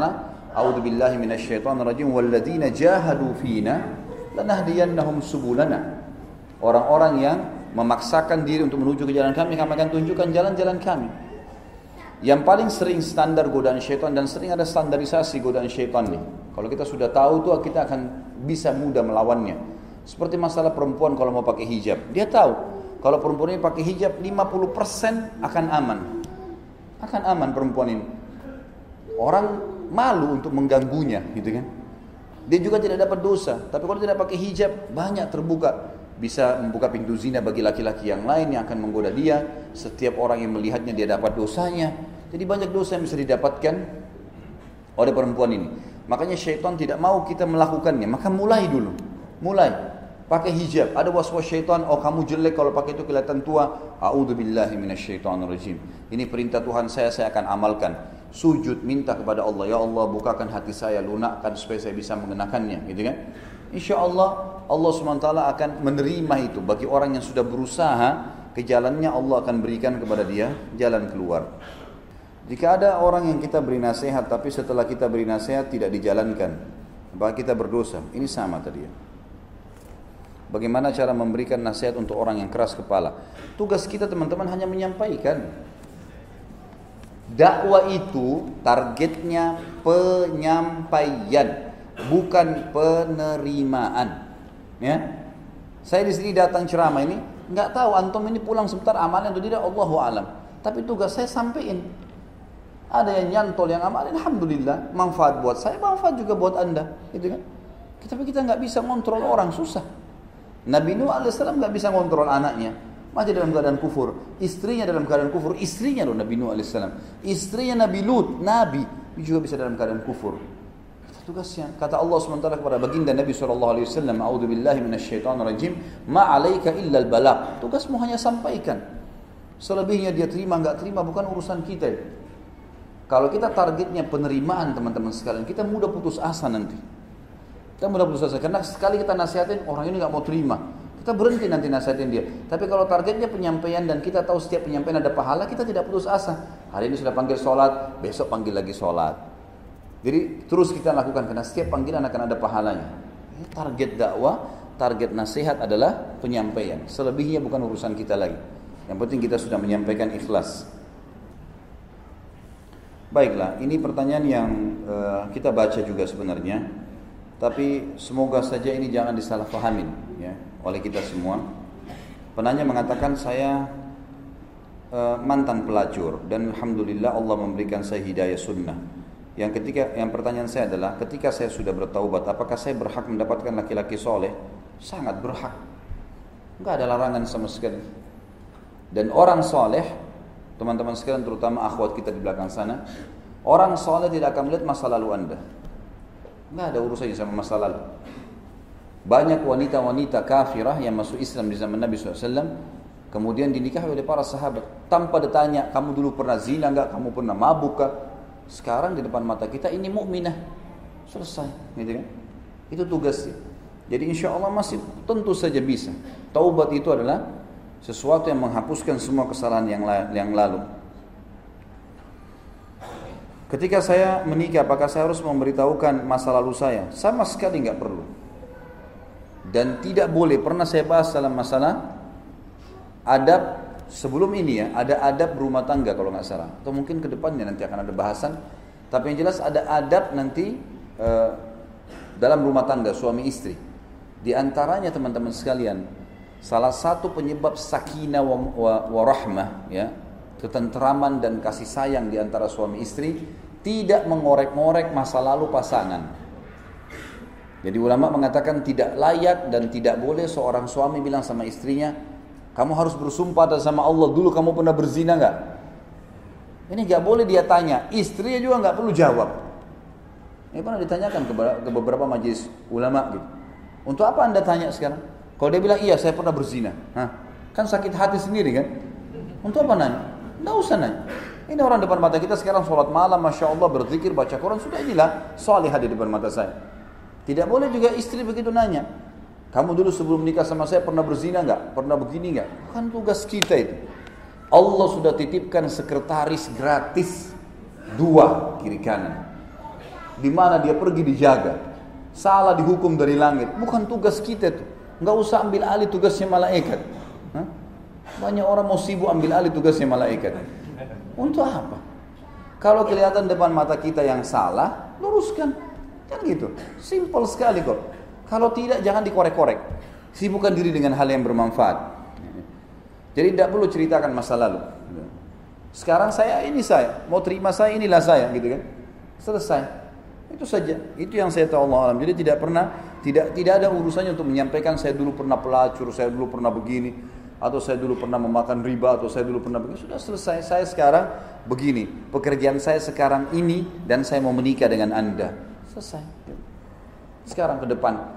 [SPEAKER 1] A'udhu billahi minasyaitan rajim Walladina jahadu fina Lanahdiyannahum subulana Orang-orang yang memaksakan diri untuk menuju ke jalan kami Kami akan tunjukkan jalan-jalan kami Yang paling sering standar godaan syaitan Dan sering ada standarisasi godaan syaitan nih kalau kita sudah tahu tuh kita akan bisa mudah melawannya. Seperti masalah perempuan kalau mau pakai hijab. Dia tahu kalau perempuan ini pakai hijab 50% akan aman. Akan aman perempuan ini. Orang malu untuk mengganggunya gitu kan. Dia juga tidak dapat dosa. Tapi kalau tidak pakai hijab banyak terbuka. Bisa membuka pintu zina bagi laki-laki yang lain yang akan menggoda dia. Setiap orang yang melihatnya dia dapat dosanya. Jadi banyak dosa yang bisa didapatkan oleh perempuan ini. Makanya syaitan tidak mau kita melakukannya. Maka mulai dulu. Mulai. Pakai hijab. Ada was-was syaitan. Oh kamu jelek kalau pakai itu kelihatan tua. A'udzubillahi rajim. Ini perintah Tuhan saya, saya akan amalkan. Sujud minta kepada Allah. Ya Allah bukakan hati saya. Lunakkan supaya saya bisa mengenakannya. Gitu kan? Insya Allah Allah SWT akan menerima itu. Bagi orang yang sudah berusaha ke jalannya Allah akan berikan kepada dia jalan keluar. Jika ada orang yang kita beri nasihat tapi setelah kita beri nasihat tidak dijalankan, maka kita berdosa. Ini sama tadi ya. Bagaimana cara memberikan nasihat untuk orang yang keras kepala? Tugas kita teman-teman hanya menyampaikan. Dakwah itu targetnya penyampaian, bukan penerimaan. Ya, saya di sini datang ceramah ini nggak tahu antum ini pulang sebentar amalnya atau tidak, Allah alam. Tapi tugas saya sampaikan ada yang nyantol yang amal, alhamdulillah, manfaat buat saya, manfaat juga buat anda, gitu kan? Tapi kita nggak bisa kontrol orang, susah. Nabi Nuh alaihissalam nggak bisa kontrol anaknya, mati dalam keadaan kufur. Istrinya dalam keadaan kufur, istrinya loh Nabi Nuh alaihissalam. Istrinya Nabi Lut, Nabi juga bisa dalam keadaan kufur. Tugasnya. Kata Allah SWT kepada baginda Nabi SAW, A'udhu billahi minasyaitan rajim, ma'alaika illa al-balak. Tugasmu hanya sampaikan. Selebihnya dia terima, nggak terima, bukan urusan kita. Kalau kita targetnya penerimaan teman-teman sekalian, kita mudah putus asa nanti. Kita mudah putus asa karena sekali kita nasihatin orang ini nggak mau terima, kita berhenti nanti nasihatin dia. Tapi kalau targetnya penyampaian dan kita tahu setiap penyampaian ada pahala, kita tidak putus asa. Hari ini sudah panggil sholat, besok panggil lagi sholat. Jadi terus kita lakukan karena setiap panggilan akan ada pahalanya. Target dakwah, target nasihat adalah penyampaian. Selebihnya bukan urusan kita lagi. Yang penting kita sudah menyampaikan ikhlas. Baiklah, ini pertanyaan yang uh, kita baca juga sebenarnya, tapi semoga saja ini jangan disalahpahamin ya oleh kita semua. Penanya mengatakan saya uh, mantan pelacur dan alhamdulillah Allah memberikan saya hidayah sunnah. Yang ketika yang pertanyaan saya adalah ketika saya sudah bertaubat, apakah saya berhak mendapatkan laki-laki soleh? Sangat berhak. Enggak ada larangan sama sekali. Dan orang soleh Teman-teman sekalian terutama akhwat kita di belakang sana, orang soleh tidak akan melihat masa lalu anda. Nggak ada urusannya sama masa lalu. Banyak wanita-wanita kafirah yang masuk Islam di zaman Nabi SAW kemudian dinikahi oleh para sahabat tanpa ditanya kamu dulu pernah zina nggak, kamu pernah mabuk kah? Sekarang di depan mata kita ini mukminah selesai, gitu kan? Itu tugasnya. Jadi insya Allah masih tentu saja bisa. Taubat itu adalah sesuatu yang menghapuskan semua kesalahan yang, yang lalu. Ketika saya menikah, apakah saya harus memberitahukan masa lalu saya? Sama sekali nggak perlu. Dan tidak boleh. Pernah saya bahas dalam masalah adab sebelum ini ya, ada adab berumah tangga kalau nggak salah. Atau mungkin ke depannya nanti akan ada bahasan. Tapi yang jelas ada adab nanti uh, dalam rumah tangga suami istri. Di antaranya teman-teman sekalian, salah satu penyebab sakinah wa, wa, wa rahmah ya, ketentraman dan kasih sayang di antara suami istri tidak mengorek-ngorek masa lalu pasangan. Jadi ulama mengatakan tidak layak dan tidak boleh seorang suami bilang sama istrinya, kamu harus bersumpah atas sama Allah dulu kamu pernah berzina nggak? Ini nggak boleh dia tanya, istrinya juga nggak perlu jawab. Ini pernah ditanyakan ke beberapa majelis ulama gitu. Untuk apa anda tanya sekarang? Kalau dia bilang iya saya pernah berzina, Hah? kan sakit hati sendiri kan? Untuk apa nanya? Tidak usah nanya. Ini orang depan mata kita sekarang sholat malam, masya Allah berzikir, baca Quran sudah inilah soleh di depan mata saya. Tidak boleh juga istri begitu nanya. Kamu dulu sebelum nikah sama saya pernah berzina nggak? Pernah begini nggak? Kan tugas kita itu. Allah sudah titipkan sekretaris gratis dua kiri kanan. Di mana dia pergi dijaga salah dihukum dari langit. Bukan tugas kita tuh. Nggak usah ambil alih tugasnya malaikat. Banyak orang mau sibuk ambil alih tugasnya malaikat. Untuk apa? Kalau kelihatan depan mata kita yang salah, luruskan. Kan gitu. Simple sekali kok. Kalau tidak jangan dikorek-korek. Sibukkan diri dengan hal yang bermanfaat. Jadi tidak perlu ceritakan masa lalu. Sekarang saya ini saya, mau terima saya inilah saya gitu kan. Selesai. Itu saja. Itu yang saya tahu Allah alam. Jadi tidak pernah tidak tidak ada urusannya untuk menyampaikan saya dulu pernah pelacur, saya dulu pernah begini atau saya dulu pernah memakan riba atau saya dulu pernah begini. Sudah selesai. Saya sekarang begini. Pekerjaan saya sekarang ini dan saya mau menikah dengan Anda. Selesai. Sekarang ke depan.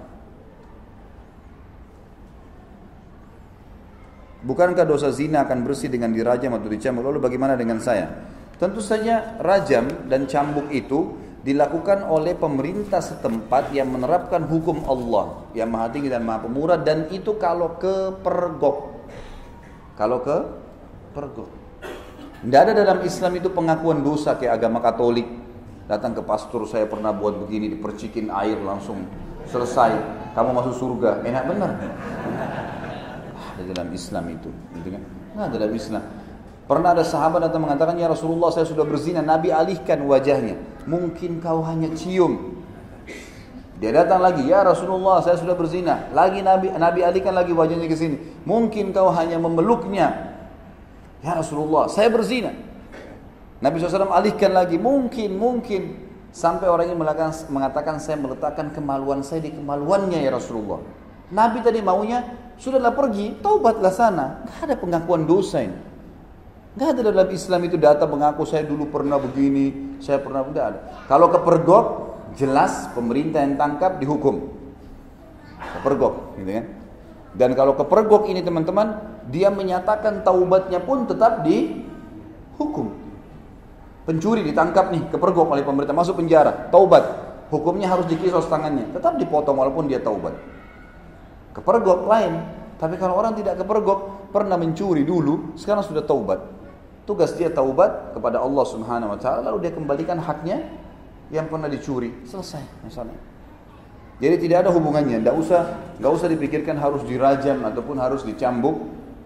[SPEAKER 1] Bukankah dosa zina akan bersih dengan dirajam atau dicambuk? Lalu bagaimana dengan saya? Tentu saja rajam dan cambuk itu dilakukan oleh pemerintah setempat yang menerapkan hukum Allah yang maha tinggi dan maha pemurah dan itu kalau ke pergok. Kalau ke pergok. Tidak ada dalam Islam itu pengakuan dosa kayak agama Katolik. Datang ke pastor saya pernah buat begini dipercikin air langsung selesai. Kamu masuk surga. Enak benar ada dalam Islam itu gitu kan nah dalam Islam Pernah ada sahabat datang mengatakan, Ya Rasulullah saya sudah berzina. Nabi alihkan wajahnya. Mungkin kau hanya cium. Dia datang lagi, Ya Rasulullah saya sudah berzina. Lagi Nabi Nabi alihkan lagi wajahnya ke sini. Mungkin kau hanya memeluknya. Ya Rasulullah saya berzina. Nabi SAW alihkan lagi. Mungkin, mungkin. Sampai orang ini mengatakan saya meletakkan kemaluan saya di kemaluannya ya Rasulullah. Nabi tadi maunya sudahlah pergi, taubatlah sana. Gak ada pengakuan dosa ini. Nggak ada dalam Islam itu data mengaku saya dulu pernah begini, saya pernah tidak ada. Kalau kepergok, jelas pemerintah yang tangkap dihukum. Kepergok, gitu kan? Dan kalau kepergok ini teman-teman, dia menyatakan taubatnya pun tetap dihukum. Pencuri ditangkap nih, kepergok oleh pemerintah, masuk penjara, taubat. Hukumnya harus dikisos tangannya, tetap dipotong walaupun dia taubat. Kepergok lain, tapi kalau orang tidak kepergok, pernah mencuri dulu, sekarang sudah taubat. Tugas dia taubat kepada Allah Subhanahu wa taala lalu dia kembalikan haknya yang pernah dicuri. Selesai masalah. Jadi tidak ada hubungannya, tidak usah nggak usah dipikirkan harus dirajam ataupun harus dicambuk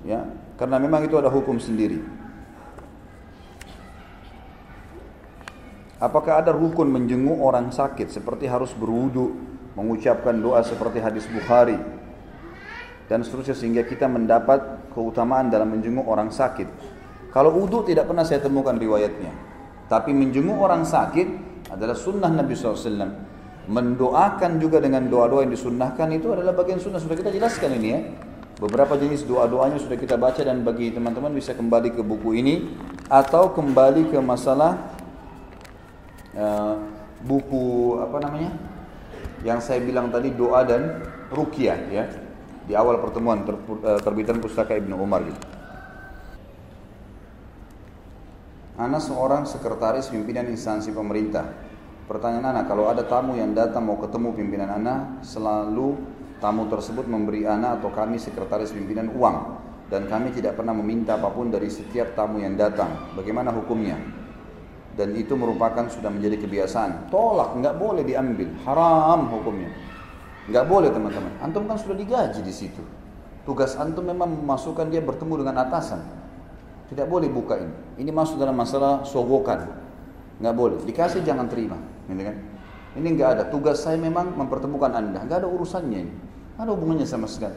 [SPEAKER 1] ya, karena memang itu ada hukum sendiri. Apakah ada rukun menjenguk orang sakit seperti harus berwudu, mengucapkan doa seperti hadis Bukhari dan seterusnya sehingga kita mendapat keutamaan dalam menjenguk orang sakit? Kalau wudhu tidak pernah saya temukan riwayatnya. Tapi menjenguk orang sakit adalah sunnah Nabi SAW. Mendoakan juga dengan doa-doa yang disunnahkan itu adalah bagian sunnah. Sudah kita jelaskan ini ya. Beberapa jenis doa-doanya sudah kita baca dan bagi teman-teman bisa kembali ke buku ini. Atau kembali ke masalah uh, buku apa namanya? Yang saya bilang tadi doa dan rukyah ya di awal pertemuan ter, eh, terbitan pustaka Ibnu Umar gitu. Seorang sekretaris pimpinan instansi pemerintah. Pertanyaan Ana, kalau ada tamu yang datang mau ketemu pimpinan Ana, selalu tamu tersebut memberi Ana atau kami sekretaris pimpinan uang dan kami tidak pernah meminta apa pun dari setiap tamu yang datang. Bagaimana hukumnya? Dan itu merupakan sudah menjadi kebiasaan. Tolak, nggak boleh diambil, haram hukumnya. Nggak boleh teman-teman. Antum kan sudah digaji di situ. Tugas antum memang memasukkan dia bertemu dengan atasan. Tidak boleh buka ini. Ini masuk dalam masalah sogokan. Nggak boleh. Dikasih jangan terima. Gitu kan? Ini nggak ada. Tugas saya memang mempertemukan anda. Nggak ada urusannya ini. Ada hubungannya sama sekali.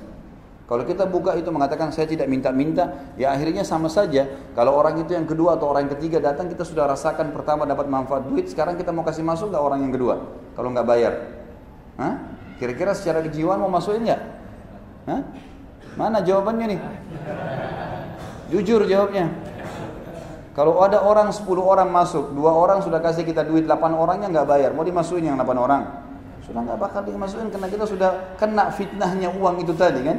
[SPEAKER 1] Kalau kita buka itu mengatakan saya tidak minta-minta, ya akhirnya sama saja. Kalau orang itu yang kedua atau orang yang ketiga datang, kita sudah rasakan pertama dapat manfaat duit, sekarang kita mau kasih masuk nggak orang yang kedua? Kalau nggak bayar, Hah? Kira-kira secara kejiwaan mau masukin nggak? Mana jawabannya nih? Jujur jawabnya. Kalau ada orang 10 orang masuk, dua orang sudah kasih kita duit, 8 orangnya nggak bayar, mau dimasukin yang 8 orang? Sudah nggak bakal dimasukin karena kita sudah kena fitnahnya uang itu tadi kan?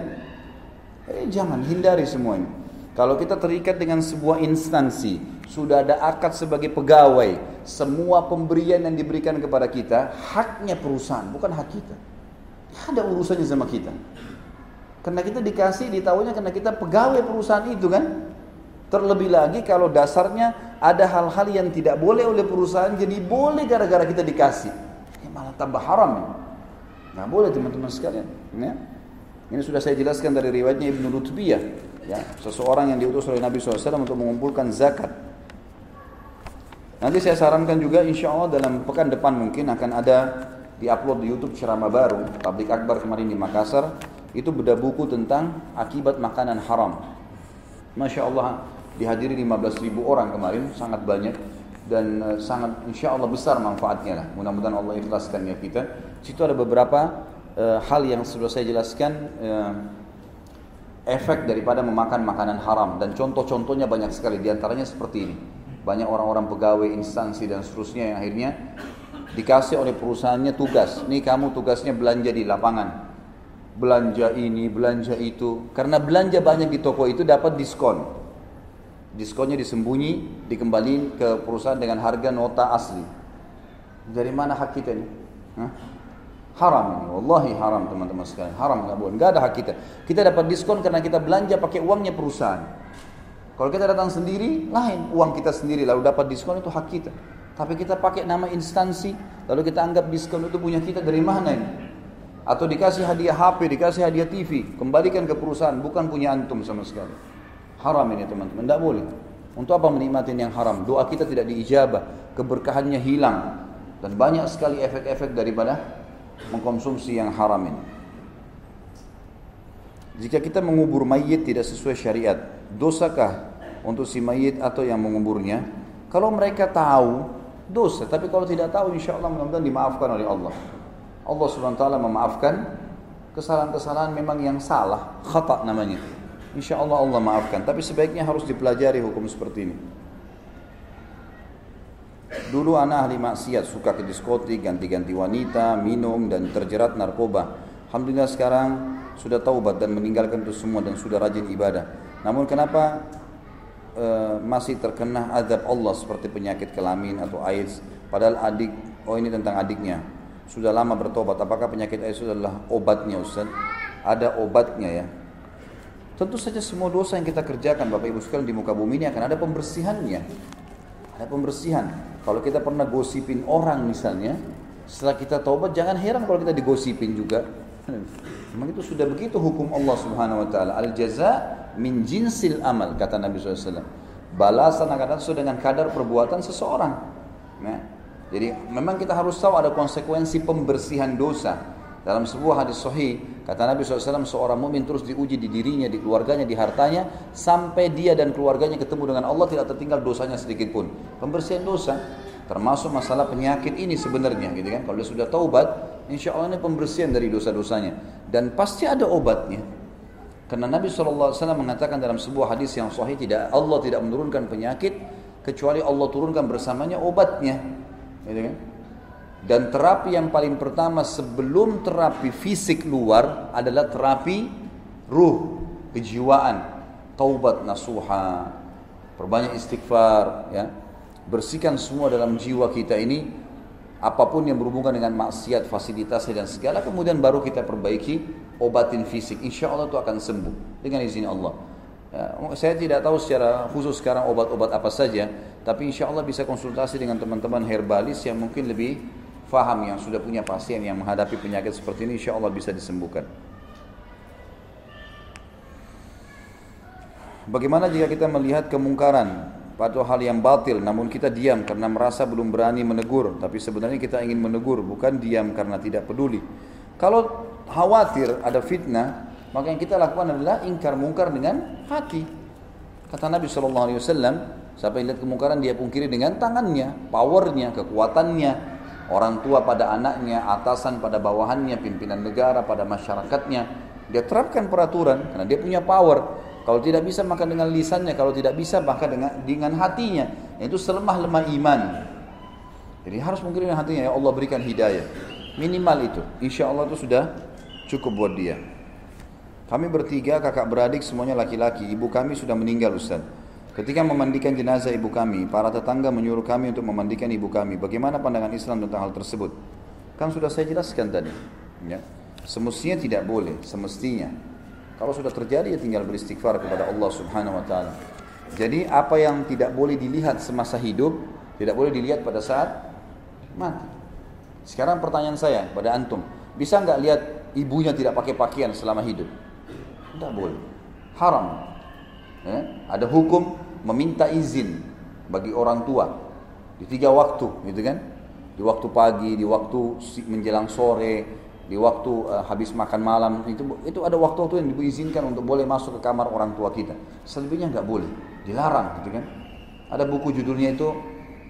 [SPEAKER 1] Eh, jangan hindari semua ini. Kalau kita terikat dengan sebuah instansi, sudah ada akad sebagai pegawai, semua pemberian yang diberikan kepada kita, haknya perusahaan, bukan hak kita. Ada urusannya sama kita. Karena kita dikasih, ditahunya karena kita pegawai perusahaan itu kan. Terlebih lagi kalau dasarnya ada hal-hal yang tidak boleh oleh perusahaan, jadi boleh gara-gara kita dikasih. Ya malah tambah haram. Ya. Nggak boleh teman-teman sekalian. Ya. Ini sudah saya jelaskan dari riwayatnya Ibnu Lutbiyah. Ya, seseorang yang diutus oleh Nabi SAW untuk mengumpulkan zakat. Nanti saya sarankan juga insya Allah dalam pekan depan mungkin akan ada diupload di YouTube ceramah baru tablik akbar kemarin di Makassar itu beda buku tentang akibat makanan haram. Masya Allah dihadiri 15 ribu orang kemarin sangat banyak dan uh, sangat insya Allah besar manfaatnya lah. Mudah-mudahan Allah ikhlaskan ya kita. Situ ada beberapa uh, hal yang sudah saya jelaskan uh, efek daripada memakan makanan haram dan contoh-contohnya banyak sekali di antaranya seperti ini banyak orang-orang pegawai instansi dan seterusnya yang akhirnya dikasih oleh perusahaannya tugas nih kamu tugasnya belanja di lapangan belanja ini belanja itu karena belanja banyak di toko itu dapat diskon diskonnya disembunyi dikembalikan ke perusahaan dengan harga nota asli dari mana hak kita ini Hah? Haram ini, wallahi haram teman-teman sekalian. Haram nggak boleh, nggak ada hak kita. Kita dapat diskon karena kita belanja pakai uangnya perusahaan. Kalau kita datang sendiri, lain uang kita sendiri lalu dapat diskon itu hak kita. Tapi kita pakai nama instansi, lalu kita anggap diskon itu punya kita dari mana ini? Atau dikasih hadiah HP, dikasih hadiah TV, kembalikan ke perusahaan, bukan punya antum sama sekali. Haram ini teman-teman, tidak boleh. Untuk apa menikmati yang haram? Doa kita tidak diijabah, keberkahannya hilang. Dan banyak sekali efek-efek daripada mengkonsumsi yang haram ini. Jika kita mengubur mayit tidak sesuai syariat, dosakah untuk si mayit atau yang menguburnya? Kalau mereka tahu, dosa. Tapi kalau tidak tahu, insya Allah mudah-mudahan dimaafkan oleh Allah. Allah subhanahu wa ta'ala memaafkan kesalahan-kesalahan memang yang salah, khata namanya. Insya Allah Allah maafkan. Tapi sebaiknya harus dipelajari hukum seperti ini. Dulu anak ahli maksiat suka ke diskotik, ganti-ganti wanita, minum dan terjerat narkoba. Alhamdulillah sekarang sudah taubat dan meninggalkan itu semua dan sudah rajin ibadah. Namun kenapa e, masih terkena azab Allah seperti penyakit kelamin atau AIDS? Padahal adik, oh ini tentang adiknya. Sudah lama bertobat. Apakah penyakit AIDS adalah obatnya Ustaz? Ada obatnya ya. Tentu saja semua dosa yang kita kerjakan Bapak Ibu sekalian di muka bumi ini akan ada pembersihannya. Ada pembersihan. Kalau kita pernah gosipin orang misalnya, setelah kita taubat jangan heran kalau kita digosipin juga. Memang itu sudah begitu hukum Allah Subhanahu wa taala. Al jaza min jinsil amal kata Nabi SAW. Balasan akan sesuai dengan kadar perbuatan seseorang. Nah, jadi memang kita harus tahu ada konsekuensi pembersihan dosa. Dalam sebuah hadis sahih, kata Nabi SAW, seorang mukmin terus diuji di dirinya, di keluarganya, di hartanya, sampai dia dan keluarganya ketemu dengan Allah tidak tertinggal dosanya sedikit pun. Pembersihan dosa, termasuk masalah penyakit ini sebenarnya, gitu kan? Kalau dia sudah taubat, insya Allah ini pembersihan dari dosa-dosanya. Dan pasti ada obatnya. Karena Nabi SAW mengatakan dalam sebuah hadis yang sahih, tidak Allah tidak menurunkan penyakit, kecuali Allah turunkan bersamanya obatnya. Gitu kan? Dan terapi yang paling pertama sebelum terapi fisik luar adalah terapi ruh, kejiwaan, taubat nasuha, perbanyak istighfar, ya. Bersihkan semua dalam jiwa kita ini apa pun yang berhubungan dengan maksiat, fasilitasnya dan segala kemudian baru kita perbaiki obatin fisik. Insya Allah itu akan sembuh dengan izin Allah. Ya, saya tidak tahu secara khusus sekarang obat-obat apa saja, tapi insya Allah bisa konsultasi dengan teman-teman herbalis yang mungkin lebih faham, yang sudah punya pasien yang menghadapi penyakit seperti ini, insya Allah bisa disembuhkan. Bagaimana jika kita melihat kemungkaran atau hal yang batil namun kita diam karena merasa belum berani menegur tapi sebenarnya kita ingin menegur bukan diam karena tidak peduli. Kalau khawatir ada fitnah maka yang kita lakukan adalah ingkar mungkar dengan hati. Kata Nabi Shallallahu Alaihi Wasallam, siapa yang lihat kemungkaran dia pungkiri dengan tangannya, powernya, kekuatannya, orang tua pada anaknya, atasan pada bawahannya, pimpinan negara pada masyarakatnya. Dia terapkan peraturan karena dia punya power. Kalau tidak bisa maka dengan lisannya, kalau tidak bisa maka dengan dengan hatinya. Itu selemah-lemah iman. Jadi harus mungkin dengan hatinya ya Allah berikan hidayah. Minimal itu. Insya Allah itu sudah cukup buat dia. Kami bertiga kakak beradik semuanya laki-laki. Ibu kami sudah meninggal Ustaz. Ketika memandikan jenazah ibu kami, para tetangga menyuruh kami untuk memandikan ibu kami. Bagaimana pandangan Islam tentang hal tersebut? Kan sudah saya jelaskan tadi. Ya. Semestinya tidak boleh, semestinya. Kalau sudah terjadi ya tinggal beristighfar kepada Allah Subhanahu wa taala. Jadi apa yang tidak boleh dilihat semasa hidup tidak boleh dilihat pada saat mati. Sekarang pertanyaan saya pada antum, bisa nggak lihat ibunya tidak pakai pakaian selama hidup? Tidak boleh. Haram. Ya? Ada hukum meminta izin bagi orang tua di tiga waktu, gitu kan? Di waktu pagi, di waktu menjelang sore, di waktu uh, habis makan malam itu itu ada waktu-waktu yang diizinkan untuk boleh masuk ke kamar orang tua kita. Selebihnya nggak boleh, dilarang gitu kan. Ada buku judulnya itu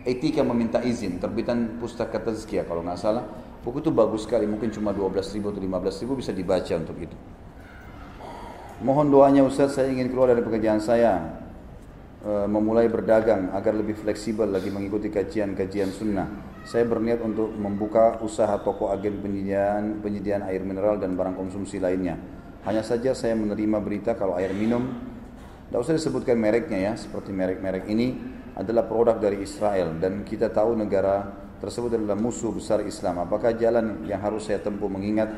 [SPEAKER 1] Etika Meminta Izin, terbitan Pustaka Tazkiyah kalau nggak salah. Buku itu bagus sekali, mungkin cuma 12 ribu atau 15 ribu bisa dibaca untuk itu. Mohon doanya Ustaz, saya ingin keluar dari pekerjaan saya, e, memulai berdagang agar lebih fleksibel lagi mengikuti kajian-kajian sunnah. Saya berniat untuk membuka usaha toko agen penyediaan, penyediaan air mineral dan barang konsumsi lainnya. Hanya saja saya menerima berita kalau air minum, tidak usah disebutkan mereknya ya, seperti merek-merek ini adalah produk dari Israel dan kita tahu negara tersebut adalah musuh besar Islam. Apakah jalan yang harus saya tempuh mengingat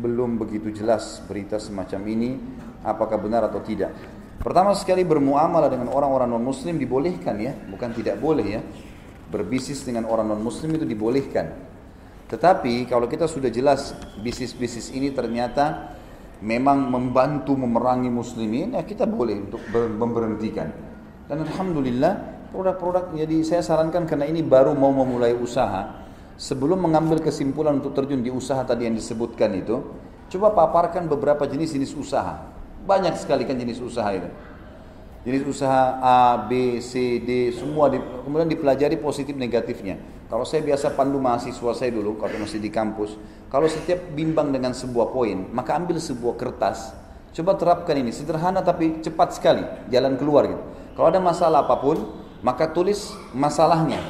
[SPEAKER 1] belum begitu jelas berita semacam ini, apakah benar atau tidak? Pertama sekali bermuamalah dengan orang-orang non muslim dibolehkan ya, bukan tidak boleh ya berbisnis dengan orang non muslim itu dibolehkan. Tetapi kalau kita sudah jelas bisnis-bisnis ini ternyata memang membantu memerangi muslimin, ya kita boleh untuk memberhentikan. Dan alhamdulillah produk-produk jadi saya sarankan karena ini baru mau memulai usaha, sebelum mengambil kesimpulan untuk terjun di usaha tadi yang disebutkan itu, coba paparkan beberapa jenis-jenis usaha. Banyak sekali kan jenis usaha itu. Jenis usaha A, B, C, D semua di, kemudian dipelajari positif negatifnya. Kalau saya biasa pandu mahasiswa saya dulu kalau masih di kampus, kalau setiap bimbang dengan sebuah poin, maka ambil sebuah kertas, coba terapkan ini sederhana tapi cepat sekali jalan keluar gitu. Kalau ada masalah apa pun, maka tulis masalahnya.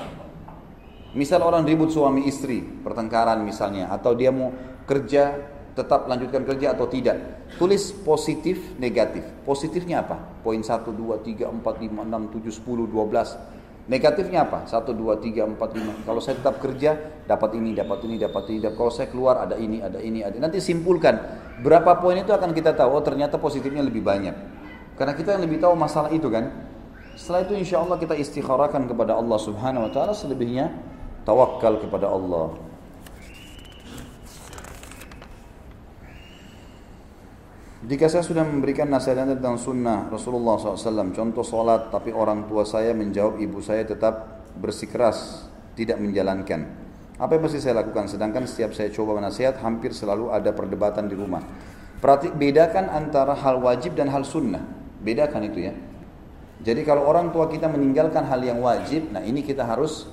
[SPEAKER 1] Misal orang ribut suami istri, pertengkaran misalnya, atau dia mau kerja tetap lanjutkan kerja atau tidak. Tulis positif, negatif. Positifnya apa? Poin 1, 2, 3, 4, 5, 6, 7, 10, 12. Negatifnya apa? 1, 2, 3, 4, 5. Kalau saya tetap kerja, dapat ini, dapat ini, dapat ini. Dapat. Kalau saya keluar, ada ini, ada ini, ada Nanti simpulkan. Berapa poin itu akan kita tahu, oh ternyata positifnya lebih banyak. Karena kita yang lebih tahu masalah itu kan. Setelah itu insya Allah kita istikharakan kepada Allah subhanahu wa ta'ala. Selebihnya tawakal kepada Allah. Jika saya sudah memberikan nasihat tentang sunnah Rasulullah SAW, contoh sholat, tapi orang tua saya menjawab ibu saya tetap bersikeras, tidak menjalankan. Apa yang mesti saya lakukan? Sedangkan setiap saya coba nasihat, hampir selalu ada perdebatan di rumah. Berarti bedakan antara hal wajib dan hal sunnah. Bedakan itu ya. Jadi kalau orang tua kita meninggalkan hal yang wajib, nah ini kita harus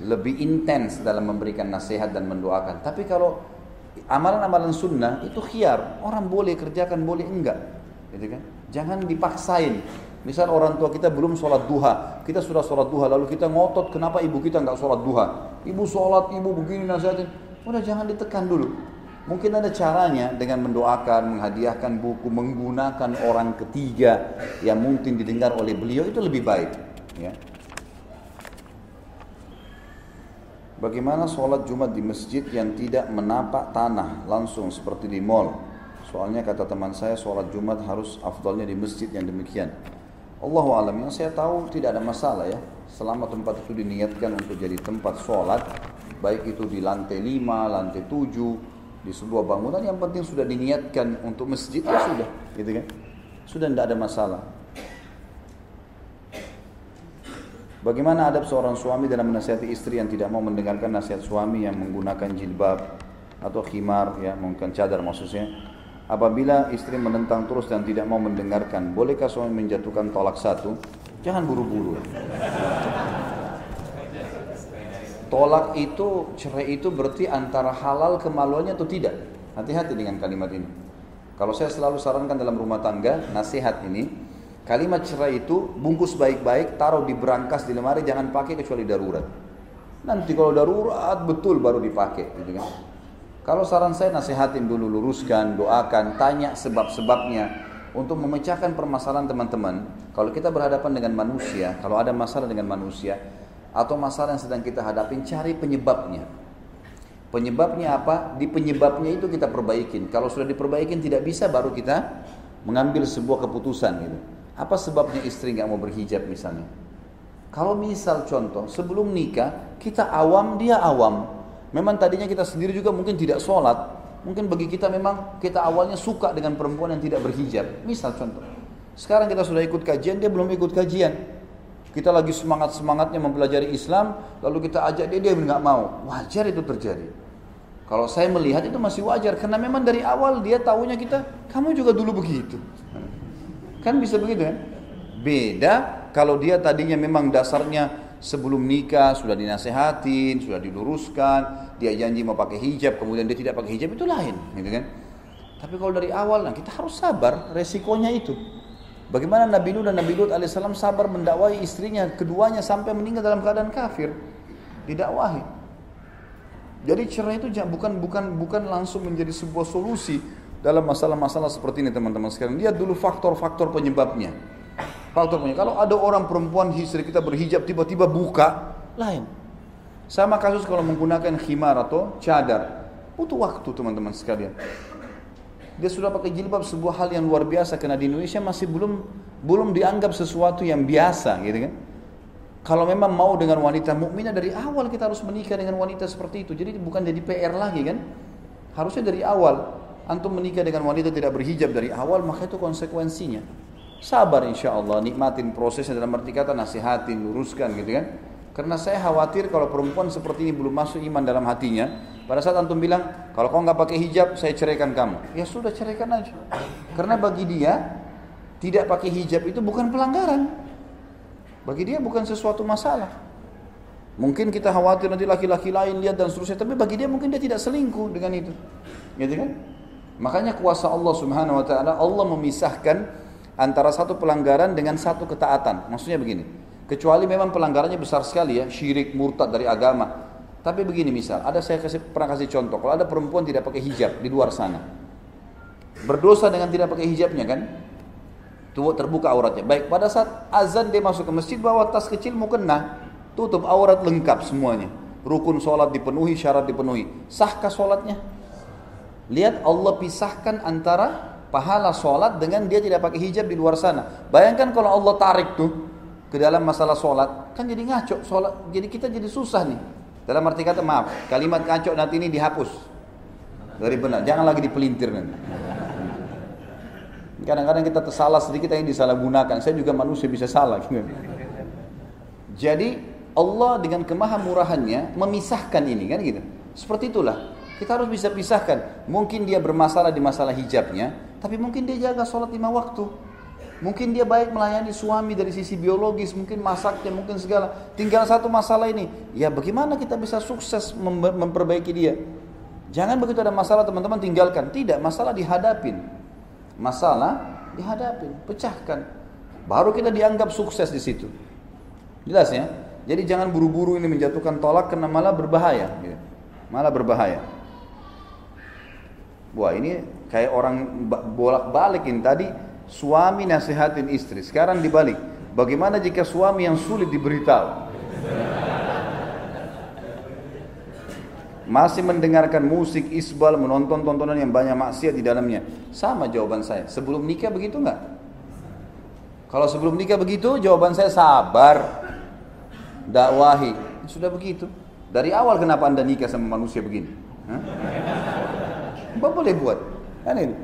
[SPEAKER 1] lebih intens dalam memberikan nasihat dan mendoakan. Tapi kalau amalan-amalan sunnah itu khiar. Orang boleh kerjakan, boleh enggak. Gitu kan? Jangan dipaksain. Misal orang tua kita belum sholat duha, kita sudah sholat duha, lalu kita ngotot kenapa ibu kita nggak sholat duha? Ibu sholat, ibu begini nasihatin, udah jangan ditekan dulu. Mungkin ada caranya dengan mendoakan, menghadiahkan buku, menggunakan orang ketiga yang mungkin didengar oleh beliau itu lebih baik. Ya. Bagaimana sholat Jumat di masjid yang tidak menapak tanah langsung seperti di mall? Soalnya kata teman saya sholat Jumat harus afdalnya di masjid yang demikian. Allah alam yang saya tahu tidak ada masalah ya. Selama tempat itu diniatkan untuk jadi tempat sholat, baik itu di lantai 5, lantai 7, di sebuah bangunan yang penting sudah diniatkan untuk masjid ya sudah, gitu kan? Sudah tidak ada masalah. Bagaimana adab seorang suami dalam menasihati istri yang tidak mau mendengarkan nasihat suami yang menggunakan jilbab atau khimar ya mungkin cadar maksudnya? Apabila istri menentang terus dan tidak mau mendengarkan bolehkah suami menjatuhkan tolak satu? Jangan buru-buru. Tolak itu cerai itu berarti antara halal kemaluannya atau tidak? Hati-hati dengan kalimat ini. Kalau saya selalu sarankan dalam rumah tangga nasihat ini Kalimat cerai itu bungkus baik-baik, taruh di berangkas di lemari, jangan pakai kecuali darurat. Nanti kalau darurat betul baru dipakai, gitu kan. Kalau saran saya nasihatin dulu, luruskan, doakan, tanya sebab-sebabnya untuk memecahkan permasalahan teman-teman. Kalau kita berhadapan dengan manusia, kalau ada masalah dengan manusia atau masalah yang sedang kita hadapin, cari penyebabnya. Penyebabnya apa? Di penyebabnya itu kita perbaikin. Kalau sudah diperbaikin tidak bisa, baru kita mengambil sebuah keputusan gitu. Apa sebabnya istri nggak mau berhijab misalnya? Kalau misal contoh, sebelum nikah, kita awam, dia awam. Memang tadinya kita sendiri juga mungkin tidak sholat. Mungkin bagi kita memang kita awalnya suka dengan perempuan yang tidak berhijab. Misal contoh. Sekarang kita sudah ikut kajian, dia belum ikut kajian. Kita lagi semangat-semangatnya mempelajari Islam, lalu kita ajak dia, dia nggak mau. Wajar itu terjadi. Kalau saya melihat itu masih wajar, karena memang dari awal dia tahunya kita, kamu juga dulu begitu. Kan bisa begitu kan? Beda kalau dia tadinya memang dasarnya sebelum nikah sudah dinasehatin, sudah diluruskan, dia janji mau pakai hijab, kemudian dia tidak pakai hijab itu lain, gitu kan? Tapi kalau dari awal, nah kita harus sabar, resikonya itu. Bagaimana Nabi Nuh dan Nabi Lut alaihissalam sabar mendakwai istrinya keduanya sampai meninggal dalam keadaan kafir, didakwahi. Jadi cerai itu bukan bukan bukan langsung menjadi sebuah solusi, dalam masalah-masalah seperti ini teman-teman sekalian. Lihat dulu faktor-faktor penyebabnya. Faktor penyebab. Kalau ada orang perempuan istri kita berhijab tiba-tiba buka, lain. Sama kasus kalau menggunakan khimar atau cadar. Butuh waktu teman-teman sekalian. Dia sudah pakai jilbab sebuah hal yang luar biasa karena di Indonesia masih belum belum dianggap sesuatu yang biasa gitu kan. Kalau memang mau dengan wanita mukminah dari awal kita harus menikah dengan wanita seperti itu. Jadi bukan jadi PR lagi kan. Harusnya dari awal antum menikah dengan wanita tidak berhijab dari awal maka itu konsekuensinya. Sabar insya Allah nikmatin prosesnya dalam arti kata nasihatin luruskan gitu kan? Karena saya khawatir kalau perempuan seperti ini belum masuk iman dalam hatinya pada saat antum bilang kalau kau nggak pakai hijab saya ceraikan kamu. Ya sudah ceraikan aja. Karena bagi dia tidak pakai hijab itu bukan pelanggaran. Bagi dia bukan sesuatu masalah. Mungkin kita khawatir nanti laki-laki lain lihat dan seterusnya tapi bagi dia mungkin dia tidak selingkuh dengan itu. Gitu kan Makanya kuasa Allah Subhanahu wa taala Allah memisahkan antara satu pelanggaran dengan satu ketaatan. Maksudnya begini. Kecuali memang pelanggarannya besar sekali ya, syirik, murtad dari agama. Tapi begini misal, ada saya kasih, pernah kasih contoh, kalau ada perempuan tidak pakai hijab di luar sana, berdosa dengan tidak pakai hijabnya kan, tuh terbuka auratnya. Baik, pada saat azan dia masuk ke masjid bawa tas kecil mau kena, tutup aurat lengkap semuanya. Rukun sholat dipenuhi, syarat dipenuhi. Sahkah sholatnya? Lihat Allah pisahkan antara pahala sholat dengan dia tidak pakai hijab di luar sana. Bayangkan kalau Allah tarik tuh ke dalam masalah sholat, kan jadi ngaco sholat. Jadi kita jadi susah nih. Dalam arti kata maaf, kalimat ngaco nanti ini dihapus dari benar. Jangan lagi dipelintir nanti. Kadang-kadang kita tersalah sedikit yang disalahgunakan. Saya juga manusia bisa salah. Jadi Allah dengan kemahamurahannya memisahkan ini kan gitu. Seperti itulah. Kita harus bisa pisahkan. Mungkin dia bermasalah di masalah hijabnya, tapi mungkin dia jaga sholat lima waktu. Mungkin dia baik melayani suami dari sisi biologis, mungkin masaknya, mungkin segala. Tinggal satu masalah ini. Ya bagaimana kita bisa sukses memperbaiki dia? Jangan begitu ada masalah teman-teman tinggalkan. Tidak, masalah dihadapin. Masalah dihadapin, pecahkan. baru kita dianggap sukses di situ. Jelas ya? Jadi jangan buru-buru ini menjatuhkan tolak karena malah berbahaya. Malah berbahaya. Wah ini kayak orang bolak-balik ini tadi suami nasihatin istri. Sekarang dibalik. Bagaimana jika suami yang sulit diberitahu? Masih mendengarkan musik, isbal, menonton tontonan yang banyak maksiat di dalamnya. Sama jawaban saya. Sebelum nikah begitu nggak? Kalau sebelum nikah begitu, jawaban saya sabar. Dakwahi. Sudah begitu. Dari awal kenapa anda nikah sama manusia begini? Apa boleh buat? Kan ini.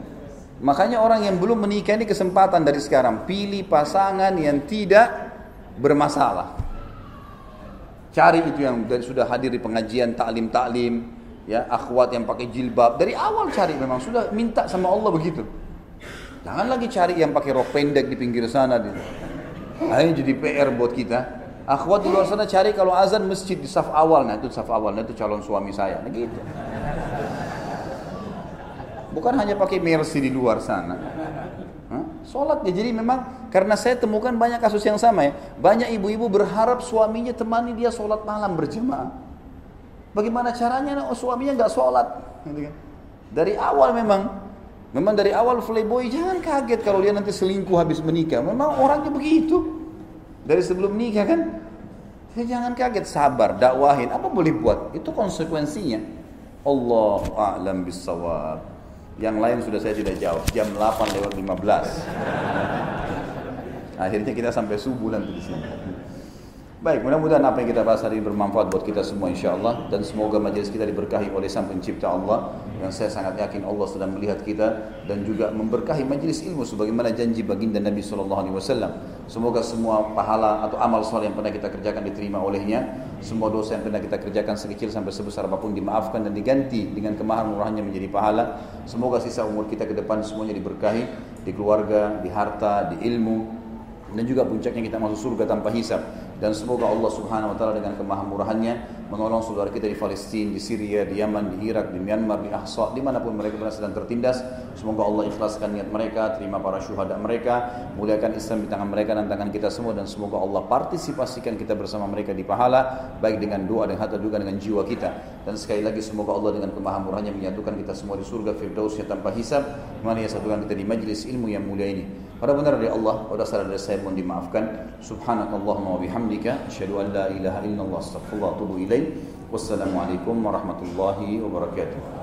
[SPEAKER 1] Makanya orang yang belum menikah ini kesempatan dari sekarang. Pilih pasangan yang tidak bermasalah. Cari itu yang dari sudah hadir di pengajian taklim-taklim, ya akhwat yang pakai jilbab. Dari awal cari memang sudah minta sama Allah begitu. Jangan lagi cari yang pakai rok pendek di pinggir sana. Nah, ini jadi PR buat kita. Akhwat di luar sana cari kalau azan masjid di saf awal, nah itu saf awal, nah itu calon suami saya, nah gitu. Bukan hanya pakai mercy di luar sana. Sholat ya jadi memang karena saya temukan banyak kasus yang sama ya. Banyak ibu-ibu berharap suaminya temani dia sholat malam berjemaah. Bagaimana caranya? Oh, suaminya nggak sholat. Gitu kan. Dari awal memang, memang dari awal playboy jangan kaget kalau dia nanti selingkuh habis menikah. Memang orangnya begitu. Dari sebelum nikah kan, ya jangan kaget, sabar, dakwahin. Apa boleh buat? Itu konsekuensinya. Allah a'lam bisawab. Yang lain sudah saya tidak jawab. Jam 8 lewat 15. Akhirnya kita sampai subuh nanti di sini. Baik, mudah-mudahan apa yang kita bahas hari ini bermanfaat buat kita semua insya Allah dan semoga majelis kita diberkahi oleh Sang Pencipta Allah yang saya sangat yakin Allah sedang melihat kita dan juga memberkahi majelis ilmu sebagaimana janji baginda Nabi Wasallam. Semoga semua pahala atau amal soleh yang pernah kita kerjakan diterima olehnya, semua dosa yang pernah kita kerjakan sekecil sampai sebesar apa pun dimaafkan dan diganti dengan kemahan murahnya menjadi pahala. Semoga sisa umur kita ke depan semuanya diberkahi di keluarga, di harta, di ilmu, dan juga puncaknya kita masuk surga tanpa hisab dan semoga Allah Subhanahu wa taala dengan kemahamurahannya menolong saudara kita di Palestina, di Syria, di Yaman, di Irak, di Myanmar, di Ahsa, di mana pun mereka berada sedang tertindas. Semoga Allah ikhlaskan niat mereka, terima para syuhada mereka, muliakan Islam di tangan mereka dan tangan kita semua dan semoga Allah partisipasikan kita bersama mereka di pahala baik dengan doa dan harta juga dengan jiwa kita. Dan sekali lagi semoga Allah dengan kemahamurahannya menyatukan kita semua di surga firdausnya tanpa hisab, mana ia satukan kita di majlis ilmu yang mulia ini. Pada benar dari Allah, pada salah dari saya mohon dimaafkan. Subhanakallahumma wa bihamdika, asyhadu an la ilaha illallah, astaghfirullah wa atubu ilaih. Wassalamualaikum warahmatullahi wabarakatuh.